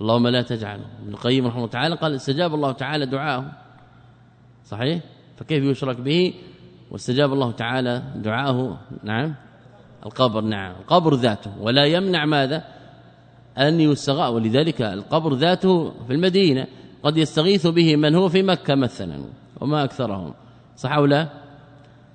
اللهم لا تجعل. ابن القيم رحمه الله تعالى قال استجاب الله تعالى دعاءه. صحيح؟ فكيف يشرك به؟ واستجاب الله تعالى دعاءه نعم. القبر نعم. القبر ذاته. ولا يمنع ماذا؟ أن يستغاث. ولذلك القبر ذاته في المدينة قد يستغيث به من هو في مكة مثلا وما أكثرهم. صح أو لا؟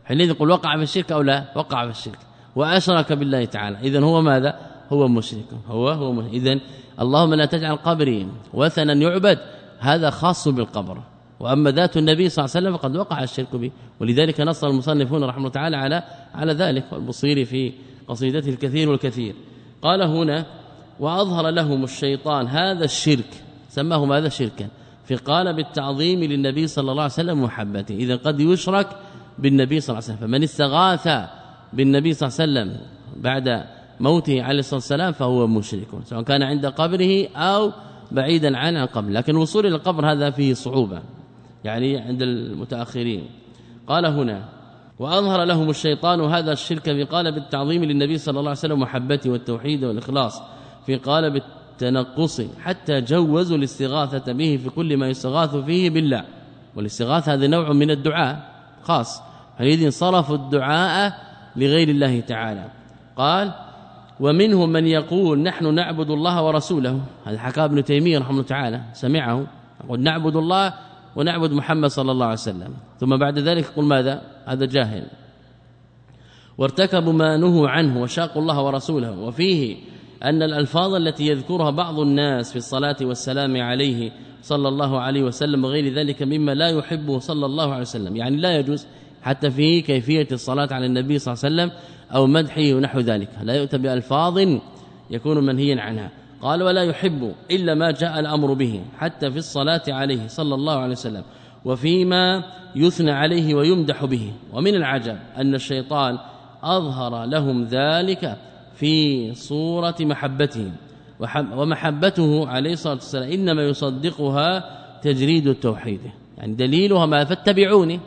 حينئذ يقول وقع في الشرك أو لا؟ وقع في الشرك. وأشرك بالله تعالى. إذا هو ماذا؟ هو مشرك. هو هو اذا اللهم لا تجعل قبري وثنا يعبد. هذا خاص بالقبر. وأما ذات النبي صلى الله عليه وسلم فقد وقع الشرك به. ولذلك نص المصنفون رحمه الله تعالى على على ذلك والبصيري في قصيدته الكثير والكثير. قال هنا وأظهر لهم الشيطان هذا الشرك سماه ماذا شركا في قال بالتعظيم للنبي صلى الله عليه وسلم محبته. اذا قد يشرك بالنبي صلى الله عليه وسلم. فمن استغاث بالنبي صلى الله عليه وسلم بعد موته عليه الصلاة والسلام فهو مشرك سواء كان عند قبره أو بعيدا عن القبر. لكن الوصول إلى القبر هذا فيه صعوبة. يعني عند المتأخرين. قال هنا وأظهر لهم الشيطان هذا الشرك في قالب التعظيم للنبي صلى الله عليه وسلم محبته والتوحيد والإخلاص في قالب التنقص حتى جوزوا الاستغاثة به في كل ما يستغاث فيه بالله. والاستغاثة هذا نوع من الدعاء خاص. حينئذ صرفوا الدعاء لغير الله تعالى؟ قال ومنهم من يقول نحن نعبد الله ورسوله. هذا حكى ابن تيمية رحمه الله تعالى سمعه. يقول نعبد الله ونعبد محمد صلى الله عليه وسلم. ثم بعد ذلك يقول ماذا؟ هذا جاهل. وارتكبوا ما نهوا عنه وشاقوا الله ورسوله. وفيه أن الألفاظ التي يذكرها بعض الناس في الصلاة والسلام عليه صلى الله عليه وسلم وغير ذلك مما لا يحبه صلى الله عليه وسلم. يعني لا يجوز حتى في كيفية الصلاة على النبي صلى الله عليه وسلم أو مدحه ونحو ذلك. لا يؤتى بألفاظ يكون منهيا عنها. قال ولا يحب إلا ما جاء الأمر به حتى في الصلاة عليه صلى الله عليه وسلم وفيما يثنى عليه ويمدح به. ومن العجب أن الشيطان أظهر لهم ذلك في صورة محبتهم ومحبته عليه الصلاة والسلام إنما يصدقها تجريد التوحيد. يعني دليلها ما فاتبعوني.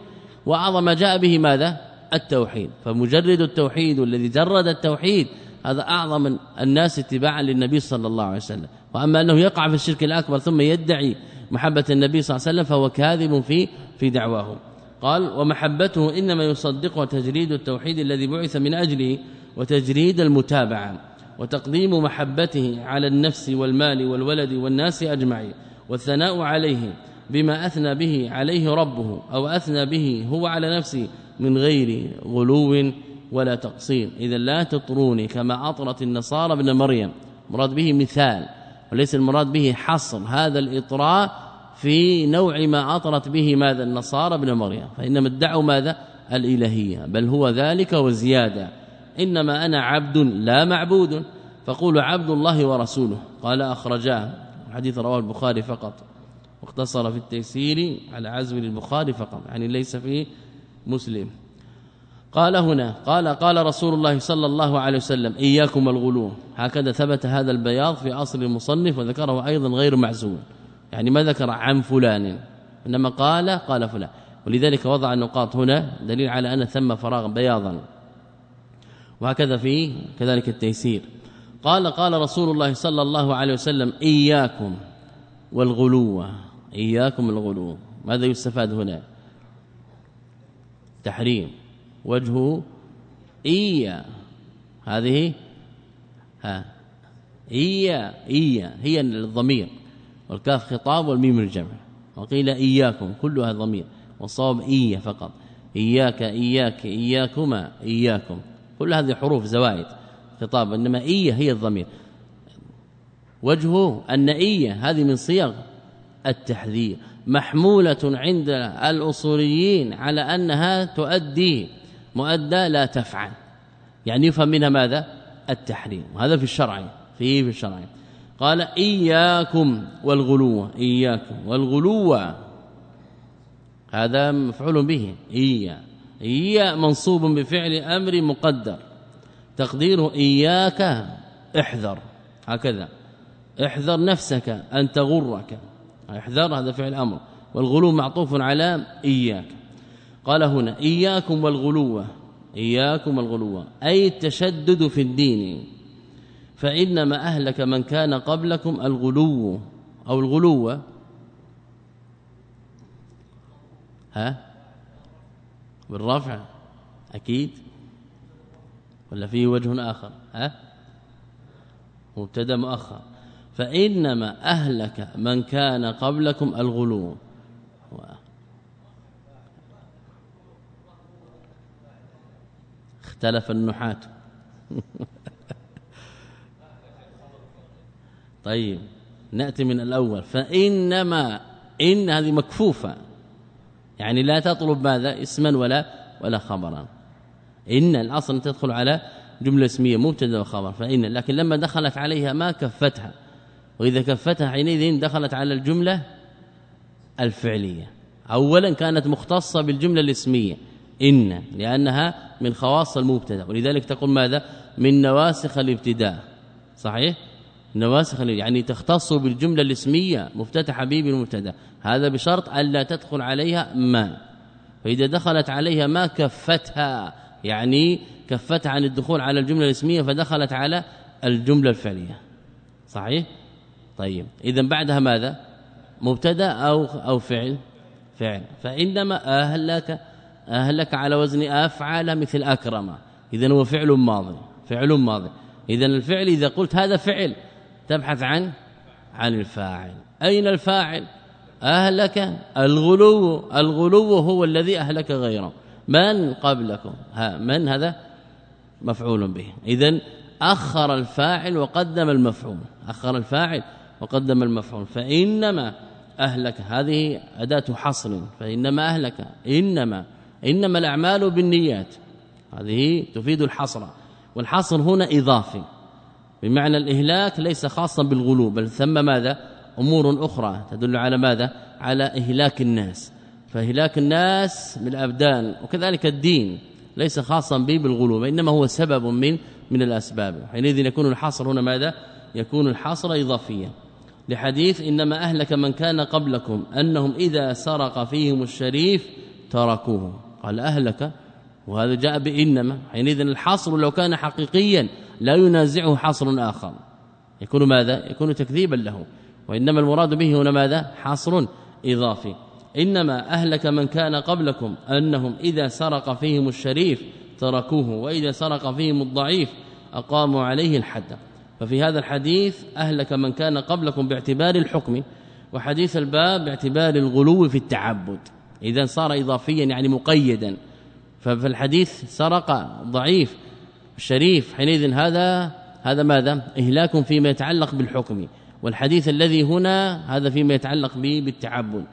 وأعظم ما جاء به ماذا؟ التوحيد. فمجرد التوحيد الذي جرد التوحيد هذا أعظم الناس اتباعا للنبي صلى الله عليه وسلم. وأما أنه يقع في الشرك الأكبر ثم يدعي محبة النبي صلى الله عليه وسلم فهو كاذب في في دعواه. قال ومحبته إنما يصدقها تجريد التوحيد الذي بعث من أجله وتجريد المتابعة وتقديم محبته على النفس والمال والولد والناس أجمعين والثناء عليه بما أثنى به عليه ربه أو أثنى به هو على نفسه من غير غلو ولا تقصير. إذا لا تطروني كما أطرت النصارى ابن مريم. مراد به مثال وليس المراد به حصر. هذا الإطراء في نوع ما أطرت به ماذا؟ النصارى ابن مريم. فإنما ادعوا ماذا؟ الإلهية. بل هو ذلك وزيادة. إنما أنا عبد لا معبود. فقولوا عبد الله ورسوله. قال أخرجاه. حديث رواه البخاري فقط. واختصر في التيسير على عزم البخاري فقط. يعني ليس في مسلم. قال هنا قال قال رسول الله صلى الله عليه وسلم إياكم الغلو. هكذا ثبت هذا البياض في اصل المصنف وذكره أيضا غير معزول. يعني ما ذكر عن فلان إنما قال قال فلان. ولذلك وضع النقاط هنا دليل على أن ثم فراغ بياضا. وهكذا في كذلك التيسير. قال قال رسول الله صلى الله عليه وسلم إياكم والغلو. إياكم الغلو. ماذا يستفاد هنا؟ تحريم. وجهه إيا. هذه ها إيا إيا. هي الضمير. والكاف خطاب والميم الجمع. وقيل إياكم كلها ضمير. والصواب إيا فقط. إياك إياك إياكما إياكم. كل هذه حروف زوائد. خطاب إنما إيا هي الضمير. وجهه أن إيا هذه من صيغ التحذير. محمولة عند الأصوليين على أنها تؤدي مؤدى لا تفعل. يعني يفهم منها ماذا؟ التحريم. وهذا في الشرع فيه في الشرع. قال إياكم والغلو إياكم والغلو. هذا مفعول به. إيا. إيا منصوب بفعل أمر مقدر. تقديره إياك احذر. هكذا. احذر نفسك أن تغرك. احذر هذا فعل أمر. والغلو معطوف على إياك. قال هنا إياكم والغلو إياكم والغلو أي التشدد في الدين فإنما أهلك من كان قبلكم الغلو أو الغلو ها؟ بالرفع أكيد ولا فيه وجه آخر ها؟ مبتدا مؤخر. فإنما أهلك من كان قبلكم الغلو. اختلف النحاة. *laughs* طيب نأتي من الأول. فإنما إن هذه مكفوفة. يعني لا تطلب ماذا؟ اسما ولا ولا خبرا. إن الأصل تدخل على جملة اسمية مبتدأ وخبر. فإن لكن لما دخلت عليها ما كفتها. وإذا كفتها حينئذ دخلت على الجملة الفعلية. اولا كانت مختصة بالجملة الاسمية. إن لأنها من خواص المبتدأ. ولذلك تقول ماذا؟ من نواسخ الابتداء. صحيح؟ نواسخ يعني تختص بالجملة الاسمية مفتتحه به بالمبتدا هذا بشرط الا تدخل عليها ما. فإذا دخلت عليها ما كفتها. يعني كفتها عن الدخول على الجملة الاسمية فدخلت على الجملة الفعلية. صحيح؟ طيب. اذا بعدها ماذا؟ مبتدأ أو أو فعل. فعل. فإنما اهلك أهلك على وزن أفعل مثل أكرم. اذا هو فعل ماضي فعل ماضي. اذا الفعل إذا قلت هذا فعل تبحث عن عن الفاعل. أين الفاعل؟ أهلك الغلو الغلو هو الذي أهلك غيره. من قبلكم؟ ها من هذا؟ مفعول به. اذا أخر الفاعل وقدم المفعول. أخر الفاعل وقدم المفعول. فإنما أهلك هذه أداة حصر. فإنما أهلك إنما إنما الأعمال بالنيات. هذه تفيد الحصر. والحصر هنا إضافي. بمعنى الإهلاك ليس خاصا بالغلو بل ثم ماذا؟ أمور أخرى. تدل على ماذا؟ على إهلاك الناس. فإهلاك الناس بالأبدان وكذلك الدين ليس خاصا به بالغلو انما هو سبب من من الأسباب. حينئذ يكون الحصر هنا ماذا؟ يكون الحصر اضافيا. لحديث إنما أهلك من كان قبلكم أنهم إذا سرق فيهم الشريف تركوه. قال أهلك وهذا جاء بإنما حينئذ الحصر لو كان حقيقيا لا ينازعه حصر آخر. يكون ماذا؟ يكون تكذيبا له. وإنما المراد به هنا ماذا؟ حصر إضافي. إنما أهلك من كان قبلكم أنهم إذا سرق فيهم الشريف تركوه وإذا سرق فيهم الضعيف أقاموا عليه الحد. ففي هذا الحديث أهلك من كان قبلكم باعتبار الحكم وحديث الباب باعتبار الغلو في التعبد. إذا صار اضافيا يعني مقيدا. ففي الحديث سرق ضعيف الشريف حينئذ هذا هذا ماذا؟ إهلاك فيما يتعلق بالحكم. والحديث الذي هنا هذا فيما يتعلق به بالتعبد.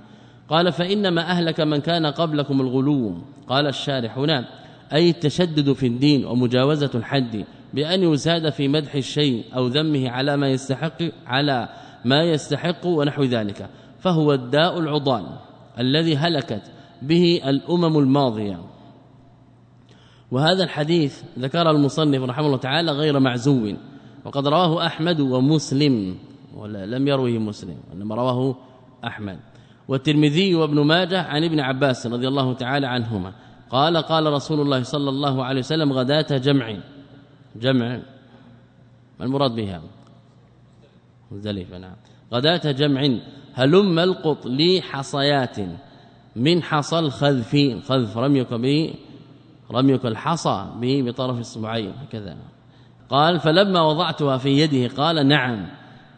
قال فإنما أهلك من كان قبلكم الغلو. قال الشارح هنا أي التشدد في الدين ومجاوزة الحد بأن يزاد في مدح الشيء أو ذمه على ما يستحق على ما يستحق ونحو ذلك. فهو الداء العضال. الذي هلكت به الأمم الماضية. وهذا الحديث ذكر المصنف رحمه الله تعالى غير معزو وقد رواه أحمد ومسلم ولا لم يروه مسلم انما رواه أحمد. والترمذي وابن ماجه عن ابن عباس رضي الله تعالى عنهما. قال قال رسول الله صلى الله عليه وسلم غداة جمع. جمع. ما المراد بها؟ مزدلفه نعم. غداة جمع. هلم القط لي حصيات من حصى الخذف خذف رميك به رميك الحصى به بطرف الصبعين هكذا. قال فلما وضعتها في يده قال نعم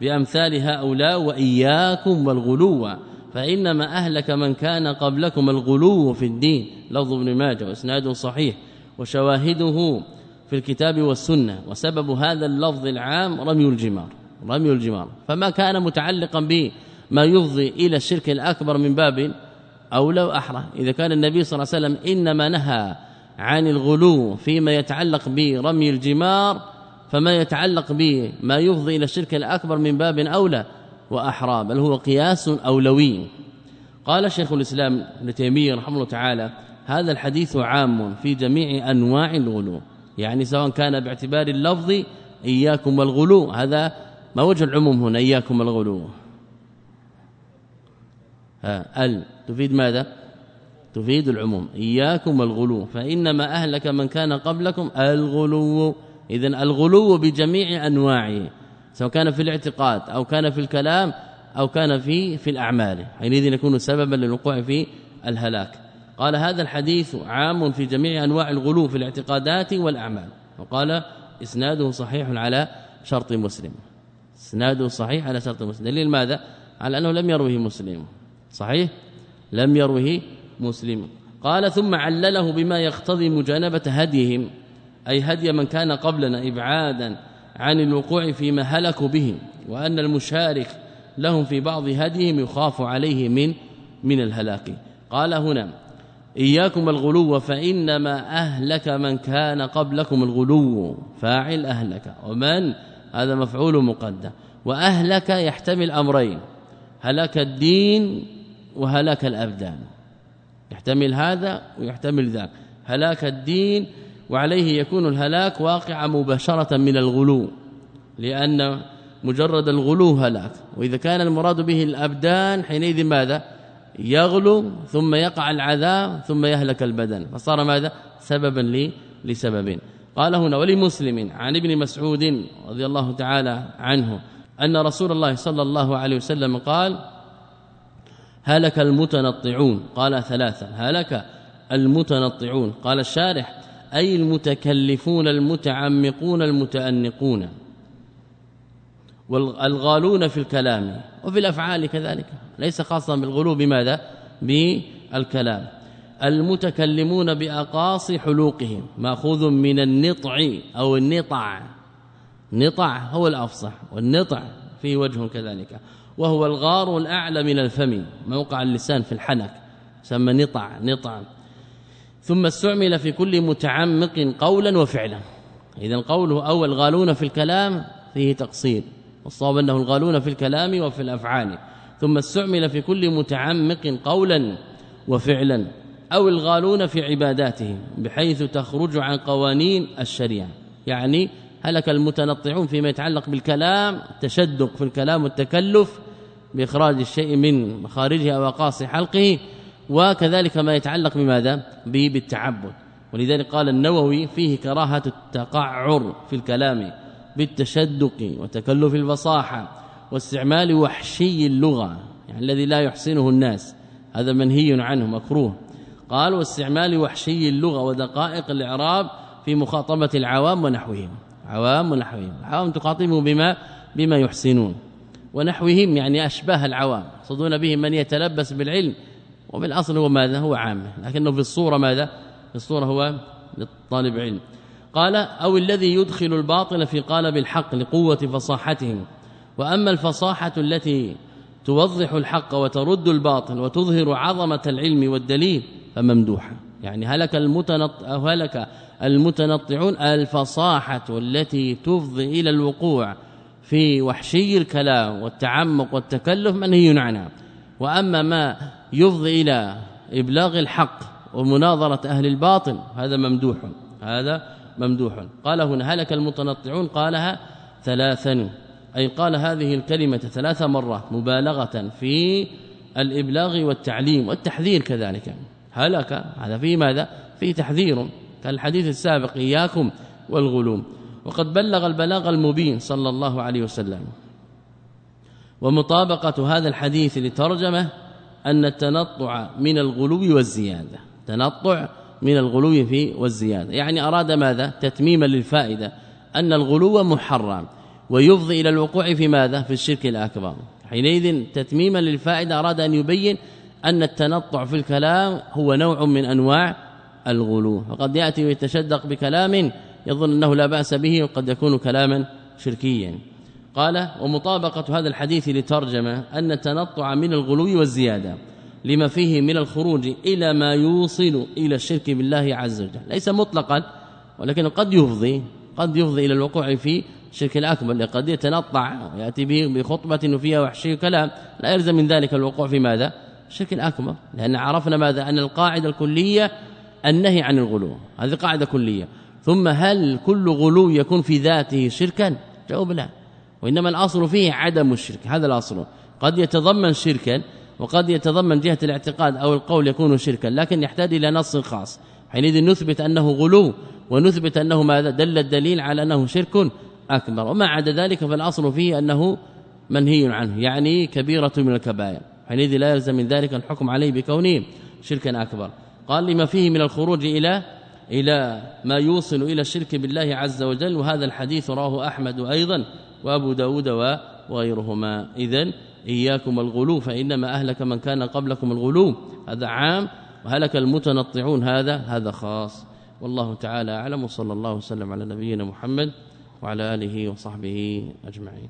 بامثال هؤلاء وإياكم والغلو فإنما أهلك من كان قبلكم الغلو في الدين. لفظ ابن ماجه وإسناد صحيح وشواهده في الكتاب والسنة وسبب هذا اللفظ العام رمي الجمار رمي الجمار. فما كان متعلقا به ما يفضي إلى الشرك الأكبر من باب اولى واحرى إذا كان النبي صلى الله عليه وسلم إنما نهى عن الغلو فيما يتعلق برمي الجمار فما يتعلق به ما يفضي إلى الشرك الأكبر من باب اولى وأحرى بل هو قياس أولوي. قال شيخ الإسلام ابن تيمية رحمه الله تعالى هذا الحديث عام في جميع أنواع الغلو يعني سواء كان باعتبار اللفظ إياكم والغلو هذا ما وجه العموم هنا إياكم الغلو ها ال. تفيد ماذا؟ تفيد العموم. إياكم الغلو فإنما أهلك من كان قبلكم الغلو. اذا الغلو بجميع أنواعه سواء كان في الاعتقاد أو كان في الكلام أو كان في في الأعمال. حينئذ يكون سببا للوقوع في الهلاك. قال هذا الحديث عام في جميع أنواع الغلو في الاعتقادات والأعمال. وقال إسناده صحيح على شرط مسلم. إسناده صحيح على شرط مسلم. دليل ماذا؟ على أنه لم يروه مسلم. صحيح؟ لم يروه مسلم. قال ثم علله بما يقتضي مجانبة هديهم أي هدي من كان قبلنا إبعادا عن الوقوع فيما هلكوا به وأن المشارك لهم في بعض هديهم يخاف عليه من من الهلاك. قال هنا إياكم الغلو فإنما أهلك من كان قبلكم الغلو فاعل أهلك. ومن؟ هذا مفعول مقدم. وأهلك يحتمل أمرين هلك الدين وهلاك الأبدان. يحتمل هذا ويحتمل ذاك. هلاك الدين وعليه يكون الهلاك واقع مباشرة من الغلو لأن مجرد الغلو هلاك. وإذا كان المراد به الأبدان حينئذ ماذا؟ يغلو ثم يقع العذاب ثم يهلك البدن. فصار ماذا؟ سببا لي لسبب. قال هنا ولمسلم عن ابن مسعود رضي الله تعالى عنه أن رسول الله صلى الله عليه وسلم قال هلك المتنطعون. قال ثلاثة. هلك المتنطعون. قال الشارح أي المتكلفون المتعمقون المتأنقون. والغالون في الكلام وفي الأفعال كذلك. ليس خاصا بالغلو بماذا؟ بالكلام. المتكلمون باقاصي حلوقهم. مأخوذ من النطع أو النطع. نطع هو الأفصح. والنطع في وجه كذلك. وهو الغار الأعلى من الفم موقع اللسان في الحنك سمى نطع نطع. ثم استعمل في كل متعمق قولا وفعلا. اذا قوله أول غالون في الكلام فيه تقصير والصواب أنه الغالون في الكلام وفي الأفعال. ثم استعمل في كل متعمق قولا وفعلا أو الغالون في عباداتهم بحيث تخرج عن قوانين الشريعة. يعني هلك المتنطعون فيما يتعلق بالكلام تشدق في الكلام والتكلف بإخراج الشيء من مخارجه أو أقاصي حلقه وكذلك ما يتعلق بماذا؟ بالتعبد. ولذلك قال النووي فيه كراهة التقعر في الكلام بالتشدق وتكلف الفصاحة واستعمال وحشي اللغة يعني الذي لا يحسنه الناس. هذا منهي عنه مكروه. قال واستعمال وحشي اللغة ودقائق الإعراب في مخاطبة العوام ونحوهم. عوام ونحوهم. العوام تخاطبهم بما بما يحسنون. ونحوهم يعني أشباه العوام. يقصدون بهم من يتلبس بالعلم. وبالأصل هو ماذا؟ هو عام. لكنه في الصورة ماذا؟ في الصورة هو للطالب علم. قال أو الذي يدخل الباطل في قالب الحق لقوة فصاحتهم. وأما الفصاحة التي توضح الحق وترد الباطل وتظهر عظمة العلم والدليل فممدوحة. يعني هلك المتنط أو هلك المتنطعون الفصاحة التي تفضي إلى الوقوع في وحشي الكلام والتعمق والتكلف منهي عنها. وأما ما يفضي إلى إبلاغ الحق ومناظرة أهل الباطل هذا ممدوح هذا ممدوح. قال هنا هلك المتنطعون؟ قالها ثلاثا. أي قال هذه الكلمة ثلاث مرات مبالغة في الإبلاغ والتعليم والتحذير كذلك. هلك؟ هذا في ماذا؟ في تحذير. كالحديث السابق إياكم والغلوم. وقد بلغ البلاغ المبين صلى الله عليه وسلم. ومطابقة هذا الحديث لترجمة أن التنطع من الغلو والزيادة. تنطع من الغلو في والزيادة. يعني أراد ماذا؟ تتميما للفائدة. أن الغلو محرم. ويفضي إلى الوقوع في ماذا؟ في الشرك الأكبر. حينئذ تتميما للفائدة أراد أن يبين أن التنطع في الكلام هو نوع من أنواع الغلو. وقد يأتي ويتشدق بكلام يظن أنه لا بأس به وقد يكون كلاما شركيا. قال ومطابقة هذا الحديث لترجمة أن التنطع من الغلو والزيادة لما فيه من الخروج إلى ما يوصل إلى الشرك بالله عز وجل. ليس مطلقا ولكن قد يفضي قد يفضي إلى الوقوع في الشرك الأكبر قد يتنطع ويأتي به بخطبة فيها وحشي كلام لا يلزم من ذلك الوقوع في ماذا؟ الشرك الأكبر. لأن عرفنا ماذا؟ أن القاعدة الكلية النهي عن الغلو. هذه قاعدة كلية. ثم هل كل غلو يكون في ذاته شركا؟ جواب لا. وإنما الأصل فيه عدم الشرك. هذا الأصل. قد يتضمن شركا وقد يتضمن جهة الاعتقاد أو القول يكون شركا لكن يحتاج إلى نص خاص. حينئذ نثبت أنه غلو ونثبت أنه ما دل الدليل على أنه شرك أكبر. وما عدا ذلك فالأصل فيه أنه منهي عنه يعني كبيرة من الكبائر. حينئذ لا يلزم من ذلك الحكم عليه بكونه شركا أكبر. قال لما فيه من الخروج إلى إلى ما يوصل إلى الشرك بالله عز وجل. وهذا الحديث رواه أحمد أيضا وأبو داود وغيرهما. إذا إياكم الغلو فإنما أهلك من كان قبلكم الغلو. هذا عام وهلك المتنطعون. هذا هذا خاص. والله تعالى أعلم. وصلى الله وسلم على نبينا محمد وعلى آله وصحبه أجمعين.